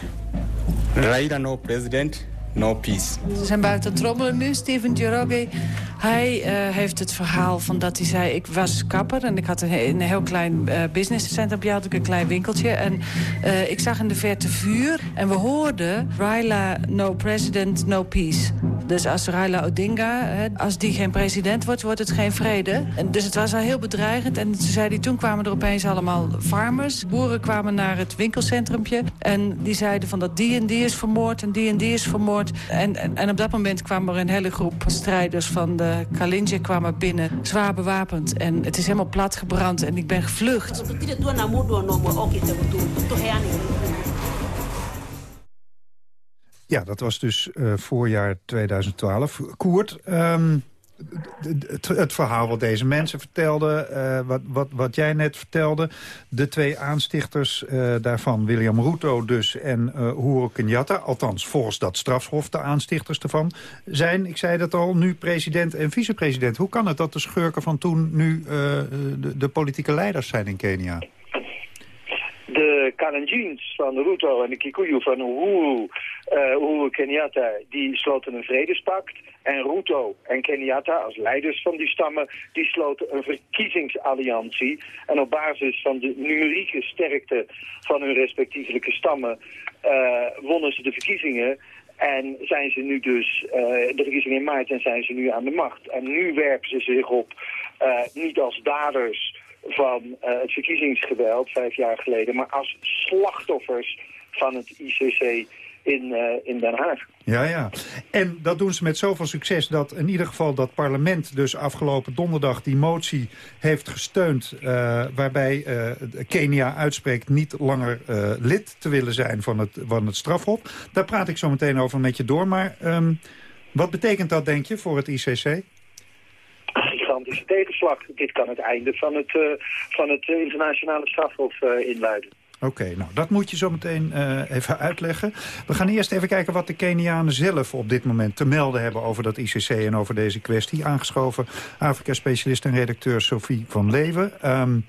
Raila no president, no peace. Ze zijn buiten trommelen nu. Steven Giroge, hij uh, heeft het verhaal van dat hij zei... ik was kapper en ik had een, heel klein uh, businesscentrum. had ik een klein winkeltje. En uh, ik zag in de verte vuur. En we hoorden Raila no president, no peace. Dus als Raila Odinga, hè, als die geen president wordt, wordt het geen vrede. En dus het was al heel bedreigend. En ze zei die, toen kwamen er opeens allemaal farmers. Boeren kwamen naar het winkelcentrumpje. En die zeiden van dat die en die is vermoord en die en die is vermoord. En, en, op dat moment kwam er een hele groep strijders van de Kalinje kwamen binnen. Zwaar bewapend. En het is helemaal plat gebrand. En ik ben gevlucht. Ja, dat was dus uh, voorjaar 2012. Koert, um, het, verhaal wat deze mensen vertelden, uh, wat, wat, wat jij net vertelde. De twee aanstichters uh, daarvan, William Ruto dus en uh, Kenyatta... althans volgens dat strafhof de aanstichters ervan... zijn, ik zei dat al, nu president en vicepresident. Hoe kan het dat de schurken van toen nu de, de politieke leiders zijn in Kenia? De Kalenjins van Ruto en de Kikuyu van Uhuru, uh, Uhuru Kenyatta, die sloten een vredespact. En Ruto en Kenyatta, als leiders van die stammen, die sloten een verkiezingsalliantie. En op basis van de numerieke sterkte van hun respectievelijke stammen uh, wonnen ze de verkiezingen. En zijn ze nu dus, uh, de verkiezingen in maart, en zijn ze nu aan de macht. En nu werpen ze zich op, niet als daders van uh, het verkiezingsgeweld vijf jaar geleden, maar als slachtoffers van het ICC in, uh, in Den Haag. Ja, ja. En dat doen ze met zoveel succes dat in ieder geval dat parlement dus afgelopen donderdag die motie heeft gesteund... Uh, waarbij Kenia uitspreekt niet langer lid te willen zijn van het, van het strafhof. Daar praat ik zo meteen over met je door. Maar um, wat betekent dat, denk je, voor het ICC? Tegenslag. Dit kan het einde van het, uh, van het internationale strafhof uh, inluiden. Oké, nou dat moet je zo meteen uh, even uitleggen. We gaan eerst even kijken wat de Kenianen zelf op dit moment te melden hebben over dat ICC en over deze kwestie. Aangeschoven Afrika-specialist en redacteur Sophie van Leeuwen. Um,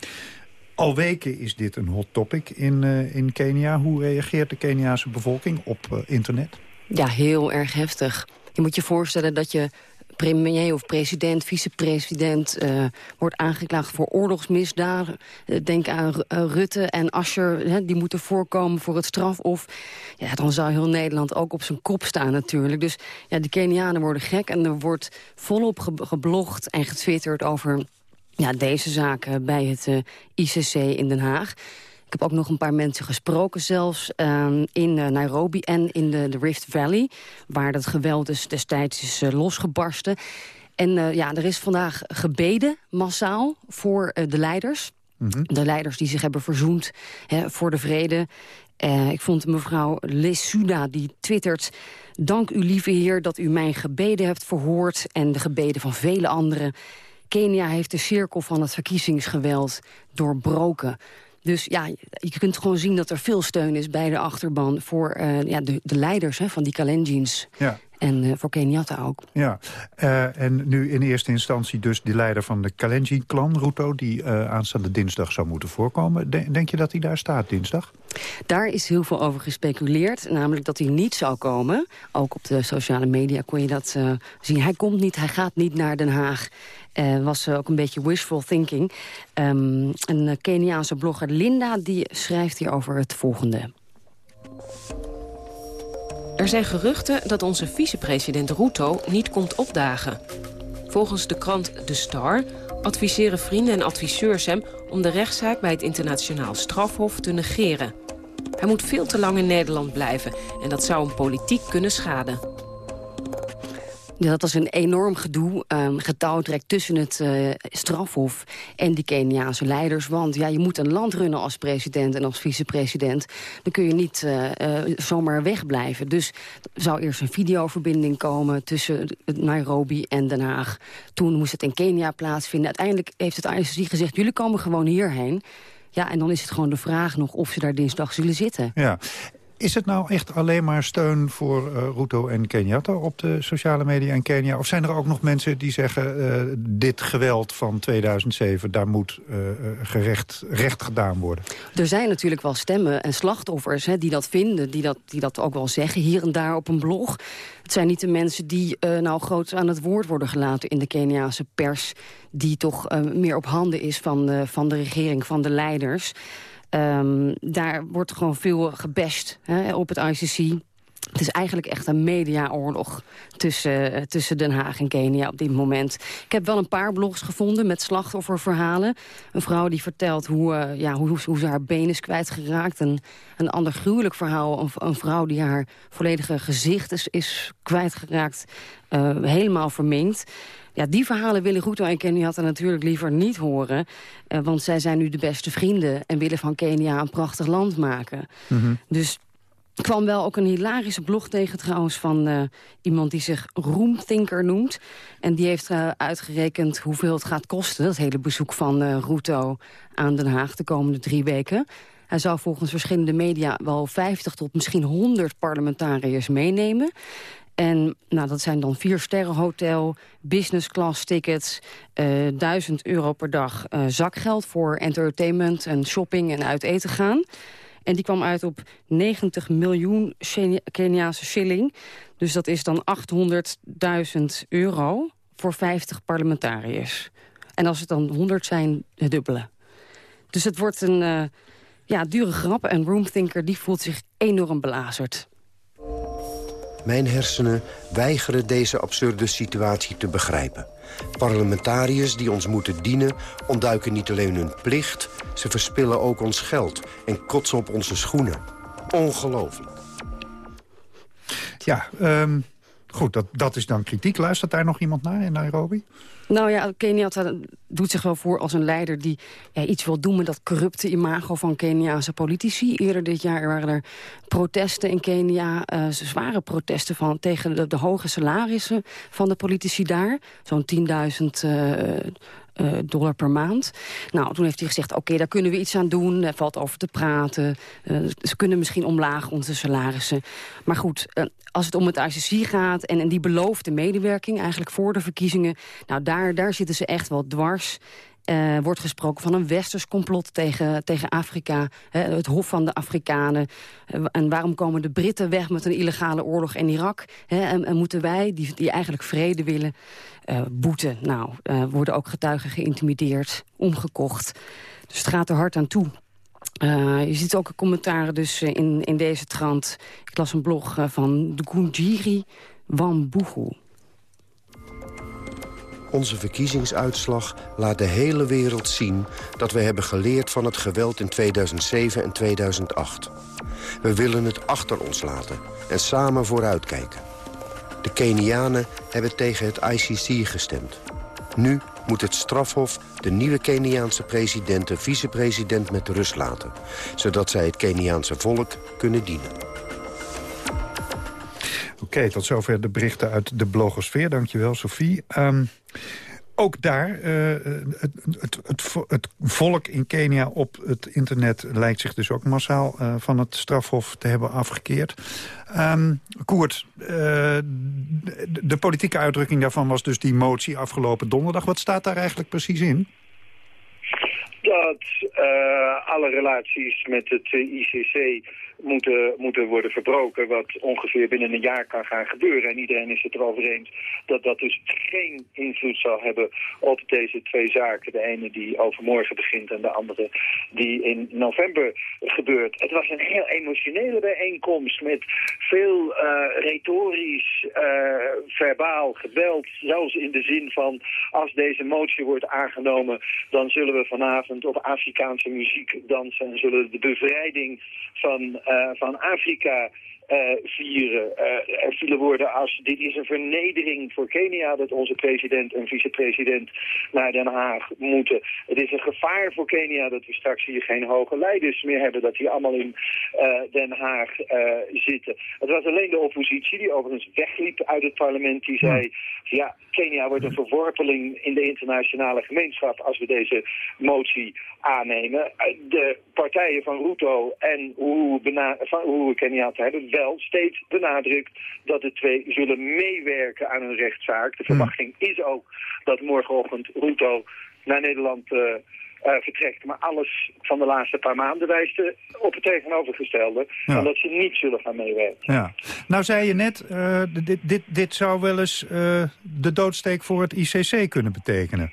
al weken is dit een hot topic in, uh, in Kenia. Hoe reageert de Keniaanse bevolking op uh, internet? Ja, heel erg heftig. Je moet je voorstellen dat je premier of president, vicepresident... Uh, wordt aangeklaagd voor oorlogsmisdaden. Uh, denk aan uh, Rutte en Asscher, die moeten voorkomen voor het strafhof. Ja, dan zou heel Nederland ook op zijn kop staan natuurlijk. Dus ja, de Kenianen worden gek en er wordt volop ge geblogd en getwitterd... over ja, deze zaken bij het ICC in Den Haag. Ik heb ook nog een paar mensen gesproken zelfs um, in uh, Nairobi en in de, de, Rift Valley... waar dat geweld dus destijds is uh, losgebarsten. En uh, ja, er is vandaag gebeden massaal voor de leiders. Mm -hmm. De leiders die zich hebben verzoend hè, voor de vrede. ik vond mevrouw Lesuda die twittert... Dank u, lieve heer, dat u mijn gebeden hebt verhoord... en de gebeden van vele anderen. Kenia heeft de cirkel van het verkiezingsgeweld doorbroken... Dus ja, je kunt gewoon zien dat er veel steun is bij de achterban... voor uh, ja, de, de leiders hè, van die Kalenjins. Ja. En uh, voor Kenyatta ook. Ja, uh, en nu in eerste instantie dus de leider van de Kalenjin-klan, Ruto... die aanstaande dinsdag zou moeten voorkomen. Denk je dat hij daar staat dinsdag? Daar is heel veel over gespeculeerd. Namelijk dat hij niet zou komen. Ook op de sociale media kon je dat zien. Hij komt niet, hij gaat niet naar Den Haag. Uh, was ook een beetje wishful thinking. Um, een Keniaanse blogger Linda die schrijft hier over het volgende. Er zijn geruchten dat onze vicepresident Ruto niet komt opdagen. Volgens de krant The Star adviseren vrienden en adviseurs hem... om de rechtszaak bij het internationaal strafhof te negeren. Hij moet veel te lang in Nederland blijven en dat zou hem politiek kunnen schaden. Dat was een enorm gedoe, um, getouwtrek tussen het uh, strafhof en die Keniaanse leiders. Want ja, je moet een land runnen als president en als vicepresident. Dan kun je niet uh, uh, zomaar wegblijven. Dus er zou eerst een videoverbinding komen tussen Nairobi en Den Haag. Toen moest het in Kenia plaatsvinden. Uiteindelijk heeft het ICC gezegd, jullie komen gewoon hierheen. Ja, en dan is het gewoon de vraag nog of ze daar dinsdag zullen zitten. Ja, is het nou echt alleen maar steun voor uh, Ruto en Kenyatta op de sociale media in Kenia? Of zijn er ook nog mensen die zeggen... Uh, dit geweld van 2007, daar moet uh, gerecht, recht gedaan worden? Er zijn natuurlijk wel stemmen en slachtoffers hè, die dat vinden... Die dat, die dat ook wel zeggen, hier en daar op een blog. Het zijn niet de mensen die nou groot aan het woord worden gelaten... in de Keniaanse pers, die toch meer op handen is van, van de regering, van de leiders... Um, daar wordt gewoon veel gebashed hè, op het ICC. Het is eigenlijk echt een mediaoorlog tussen, uh, tussen Den Haag en Kenia op dit moment. Ik heb wel een paar blogs gevonden met slachtofferverhalen. Een vrouw die vertelt hoe, uh, ja, hoe, hoe ze haar been is kwijtgeraakt. Een, een ander gruwelijk verhaal. Een, een vrouw die haar volledige gezicht is, is kwijtgeraakt. Uh, helemaal verminkt. Ja, die verhalen willen Ruto en Kenia natuurlijk liever niet horen. Uh, want zij zijn nu de beste vrienden en willen van Kenia een prachtig land maken. Mm -hmm. Dus Ik kwam wel ook een hilarische blog tegen trouwens van uh, iemand die zich Roomthinker noemt. En die heeft uh, uitgerekend hoeveel het gaat kosten, dat hele bezoek van uh, Ruto aan Den Haag de komende drie weken. Hij zou volgens verschillende media wel 50 tot misschien 100 parlementariërs meenemen. En nou, dat zijn dan vier sterren hotel, business class tickets... Uh, 1000 euro per dag zakgeld voor entertainment en shopping en uit eten gaan. En die kwam uit op 90 miljoen Keniaanse shilling. Dus dat is dan 800.000 euro voor 50 parlementariërs. En als het dan 100 zijn, het dubbele. Dus het wordt een uh, ja, dure grap. En Roomthinker die voelt zich enorm belazerd. Mijn hersenen weigeren deze absurde situatie te begrijpen. Parlementariërs die ons moeten dienen ontduiken niet alleen hun plicht... ze verspillen ook ons geld en kotsen op onze schoenen. Ongelooflijk. Ja, um, goed, dat, dat is dan kritiek. Luistert daar nog iemand naar in Nairobi? Nou ja, Kenyatta doet zich wel voor als een leider die ja, iets wil doen met dat corrupte imago van Keniaanse politici. Eerder dit jaar waren er protesten in Kenia, uh, zware protesten van, tegen de, de, hoge salarissen van de politici daar. Zo'n 10.000 uh, uh, dollar per maand. Nou, toen heeft hij gezegd, oké, daar kunnen we iets aan doen. Er valt over te praten. Uh, ze kunnen misschien omlaag onze salarissen. Maar goed, uh, als het om het ICC gaat en, en die beloofde medewerking... eigenlijk voor de verkiezingen, nou, daar, daar zitten ze echt wel dwars... Uh, wordt gesproken van een westers complot tegen, tegen Afrika. Hè, het Hof van de Afrikanen. Uh, en waarom komen de Britten weg met een illegale oorlog in Irak? Hè, en, en, moeten wij, die, die eigenlijk vrede willen, uh, boeten? Nou, worden ook getuigen geïntimideerd, omgekocht. Dus het gaat er hard aan toe. je ziet ook commentaren dus in, in deze trant. Ik las een blog van de Gunjiri Wambugu. Onze verkiezingsuitslag laat de hele wereld zien... dat we hebben geleerd van het geweld in 2007 en 2008. We willen het achter ons laten en samen vooruitkijken. De Kenianen hebben tegen het ICC gestemd. Nu moet het strafhof de nieuwe Keniaanse president en vicepresident met rust laten... zodat zij het Keniaanse volk kunnen dienen. Oké, tot zover de berichten uit de blogosfeer. Dankjewel, Sophie. Um, ook daar, uh, het, het, het, het, volk in Kenia op het internet lijkt zich dus ook massaal uh, van het strafhof te hebben afgekeerd. Um, Koert, de, de politieke uitdrukking daarvan was dus die motie afgelopen donderdag. Wat staat daar eigenlijk precies in? Dat alle relaties met het ICC moeten, moeten worden verbroken... wat ongeveer binnen een jaar kan gaan gebeuren. En iedereen is het erover eens dat dat dus geen invloed zal hebben op deze twee zaken. De ene die overmorgen begint en de andere die in november gebeurt. Het was een heel emotionele bijeenkomst met veel uh, retorisch, uh, verbaal geweld. Zelfs in de zin van als deze motie wordt aangenomen... dan zullen we vanavond op Afrikaanse muziek dansen... en zullen de bevrijding van... Uh, van Afrika vieren. Uh, er vielen woorden als, dit is een vernedering voor Kenia dat onze president en vicepresident naar Den Haag moeten. Het is een gevaar voor Kenia dat we straks hier geen hoge leiders meer hebben, dat die allemaal in uh, Den Haag zitten. Het was alleen de oppositie die overigens wegliep uit het parlement, die zei, ja, Kenia wordt een verworpeling in de internationale gemeenschap als we deze motie aannemen. De partijen van Ruto en hoe, hoe we Kenia hebben wel steeds benadrukt dat de twee zullen meewerken aan een rechtszaak. De verwachting is ook dat morgenochtend Ruto naar Nederland uh, uh, vertrekt. Maar alles van de laatste paar maanden wijst op het tegenovergestelde. Ja. En dat ze niet zullen gaan meewerken. Ja. Nou zei je net, uh, dit, dit, dit zou wel eens de doodsteek voor het ICC kunnen betekenen.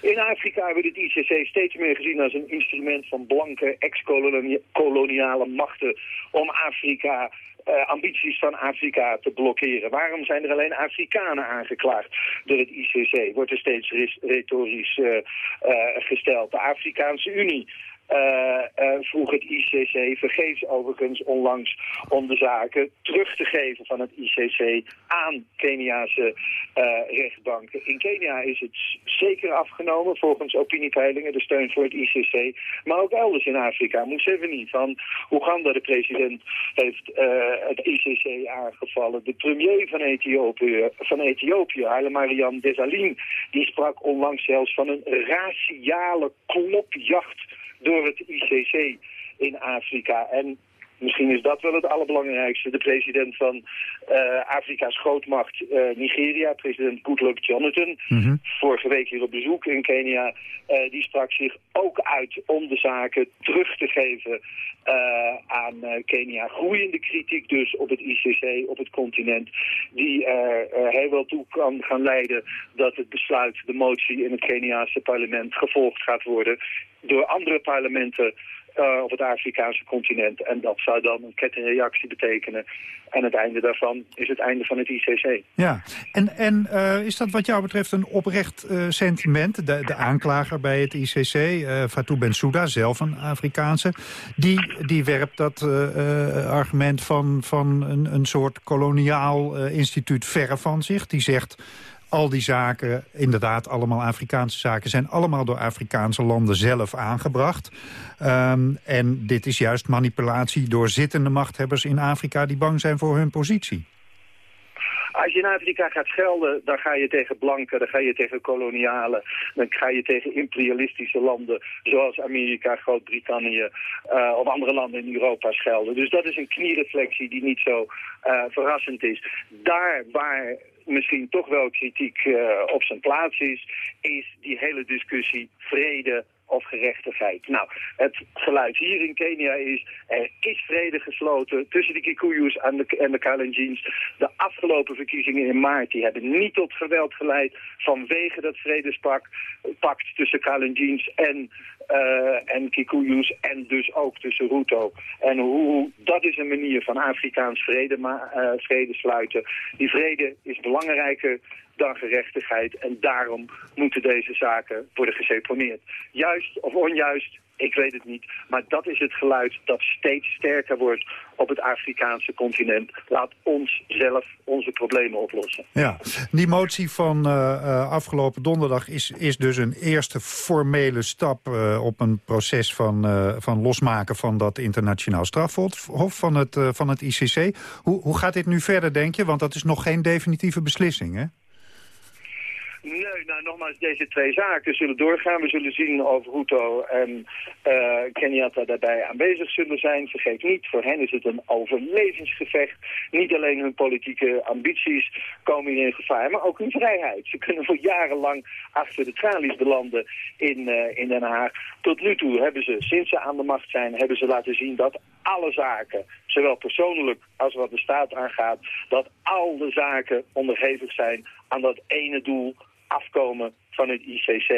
In Afrika we het ICC steeds meer gezien als een instrument van blanke ex-koloniale machten om Afrika uh, ambities van Afrika te blokkeren. Waarom zijn er alleen Afrikanen aangeklaagd door het ICC? Wordt er steeds retorisch uh, uh, gesteld. De Afrikaanse Unie vroeg het ICC, vergeefs overigens onlangs, om de zaken terug te geven van het ICC aan Keniaanse uh, rechtbanken. In Kenia is het zeker afgenomen, volgens opiniepeilingen, de steun voor het ICC. Maar ook elders in Afrika. Museveni van Oeganda, de president, heeft het ICC aangevallen. De premier van Ethiopië, van Ethiopië Haile Mariam die sprak onlangs zelfs van een raciale klopjacht door het ICC in Afrika. En misschien is dat wel het allerbelangrijkste. De president van uh, Afrika's grootmacht uh, Nigeria, president Goodluck Jonathan, mm vorige week hier op bezoek in Kenia, uh, die sprak zich ook uit om de zaken terug te geven aan Kenia. Groeiende kritiek dus op het ICC, op het continent, die er heel wel toe kan gaan leiden dat het besluit, de motie in het Keniaanse parlement gevolgd gaat worden door andere parlementen uh, op het Afrikaanse continent. En dat zou dan een kettingreactie betekenen. En het einde daarvan is het einde van het ICC. Ja, en, en uh, is dat wat jou betreft een oprecht uh, sentiment? De, de aanklager bij het ICC, Fatou Bensouda, zelf een Afrikaanse... die, die werpt dat argument van, van een, een soort koloniaal instituut verre van zich. Die zegt al die zaken, inderdaad allemaal Afrikaanse zaken... zijn allemaal door Afrikaanse landen zelf aangebracht. Um, en dit is juist manipulatie door zittende machthebbers in Afrika... die bang zijn voor hun positie. Als je in Afrika gaat schelden, dan ga je tegen blanken, dan ga je tegen kolonialen, dan ga je tegen imperialistische landen zoals Amerika, Groot-Brittannië uh, of andere landen in Europa schelden. Dus dat is een kniereflectie die niet zo uh, verrassend is. Daar waar misschien toch wel kritiek uh, op zijn plaats is, is die hele discussie vrede of gerechtigheid. Nou, het geluid hier in Kenia is, er is vrede gesloten tussen de Kikuyus en de, en de Kalenjins. De afgelopen verkiezingen in maart, die hebben niet tot geweld geleid vanwege dat vredespact tussen Kalenjins en, uh, en Kikuyus en dus ook tussen Ruto. En hoe, dat is een manier van Afrikaans vrede, maar, uh, vrede sluiten. Die vrede is belangrijker dan gerechtigheid. En daarom moeten deze zaken worden geseponeerd. Juist of onjuist, ik weet het niet. Maar dat is het geluid dat steeds sterker wordt op het Afrikaanse continent. Laat ons zelf onze problemen oplossen. Ja, die motie van uh, afgelopen donderdag is, is dus een eerste formele stap... Uh, op een proces van, van losmaken van dat internationaal strafhof van het, van het ICC. Hoe, hoe gaat dit nu verder, denk je? Want dat is nog geen definitieve beslissing, hè? Nee, nou nogmaals, deze twee zaken zullen doorgaan. We zullen zien of Ruto en uh, Kenyatta daarbij aanwezig zullen zijn. Vergeet niet, voor hen is het een overlevingsgevecht. Niet alleen hun politieke ambities komen hier in gevaar, maar ook hun vrijheid. Ze kunnen voor jarenlang achter de tralies belanden in, uh, in Den Haag. Tot nu toe hebben ze, sinds ze aan de macht zijn, hebben ze laten zien dat alle zaken, zowel persoonlijk als wat de staat aangaat, dat alle zaken onderhevig zijn aan dat ene doel afkomen van het ICC.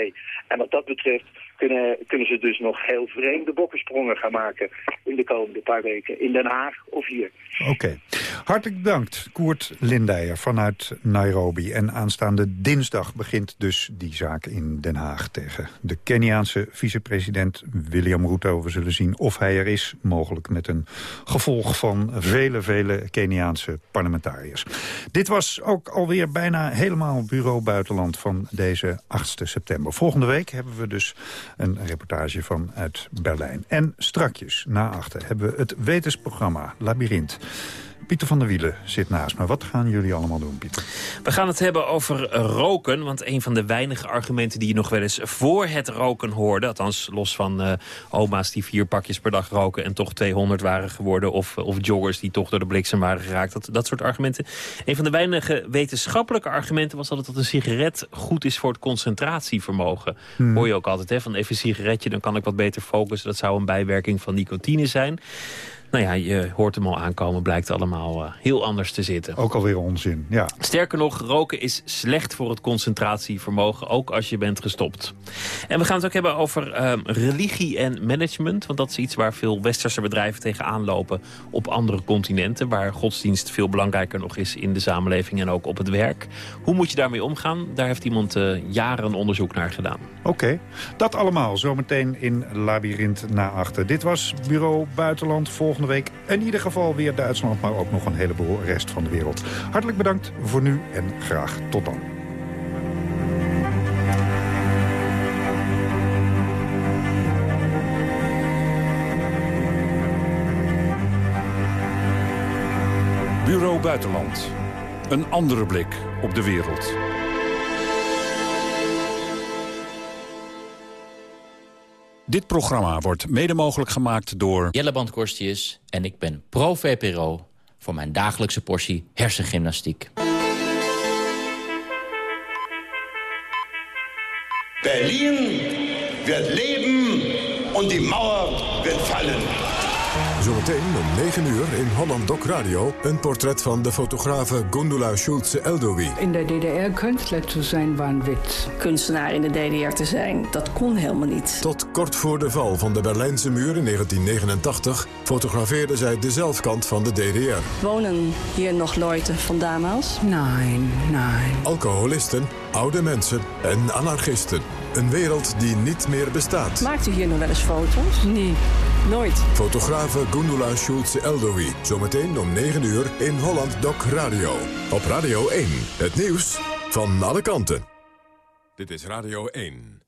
En wat dat betreft kunnen, kunnen ze dus nog heel vreemde bokkensprongen gaan maken in de komende paar weken. In Den Haag of hier. Oké. Hartelijk bedankt, Koert Lindijer vanuit Nairobi. En aanstaande dinsdag begint dus die zaak in Den Haag... tegen de Keniaanse vicepresident William Ruto. We zullen zien of hij er is, mogelijk met een gevolg van vele, vele Keniaanse parlementariërs. Dit was ook alweer bijna helemaal bureau buitenland van deze 8 september. Volgende week hebben we dus een reportage van uit Berlijn. En strakjes, na achter, hebben we het wetensprogramma Labyrinth. Pieter van der Wielen zit naast me. Wat gaan jullie allemaal doen, Pieter? We gaan het hebben over roken. Want een van de weinige argumenten die je nog wel eens voor het roken hoorde... althans los van uh, oma's die vier pakjes per dag roken... en toch 200 waren geworden... of, of joggers die toch door de bliksem waren geraakt. Dat, dat soort argumenten. Een van de weinige wetenschappelijke argumenten was altijd... dat een sigaret goed is voor het concentratievermogen. Hmm. Hoor je ook altijd, hè, van even een sigaretje... dan kan ik wat beter focussen. Dat zou een bijwerking van nicotine zijn. Nou ja, je hoort hem al aankomen, blijkt allemaal uh, heel anders te zitten. Ook alweer onzin, ja. Sterker nog, roken is slecht voor het concentratievermogen, ook als je bent gestopt. En we gaan het ook hebben over uh, religie en management, want dat is iets waar veel westerse bedrijven tegenaan lopen op andere continenten, waar godsdienst veel belangrijker nog is in de samenleving en ook op het werk. Hoe moet je daarmee omgaan? Daar heeft iemand uh, jaren onderzoek naar gedaan. Oké, dat allemaal zometeen in Labyrinth na achter. Dit was Bureau Buitenland. Volgende week in ieder geval weer Duitsland... maar ook nog een heleboel rest van de wereld. Hartelijk bedankt voor nu en graag tot dan. Bureau Buitenland. Een andere blik op de wereld. Dit programma wordt mede mogelijk gemaakt door... Jelle Bandkorstius en ik ben pro-VPRO voor mijn dagelijkse portie hersengymnastiek. Berlin wird leben und die Mauer wird fallen. Zometeen om 9 uur in Holland Doc Radio... een portret van de fotografe Gundula Schulze Eldowi. In de DDR kunstler te zijn was een wit. Kunstenaar in de DDR te zijn, dat kon helemaal niet. Tot kort voor de val van de Berlijnse muur in 1989... fotografeerde zij de zelfkant van de DDR. Wonen hier nog Leute van damals? Nee, nee. Alcoholisten, oude mensen en anarchisten. Een wereld die niet meer bestaat. Maakt u hier nog wel eens foto's? Nee, nooit. Fotografe Gundula Schulze Eldowi. Zometeen om 9 uur in Holland Doc Radio. Op Radio 1. Het nieuws van alle kanten. Dit is Radio 1.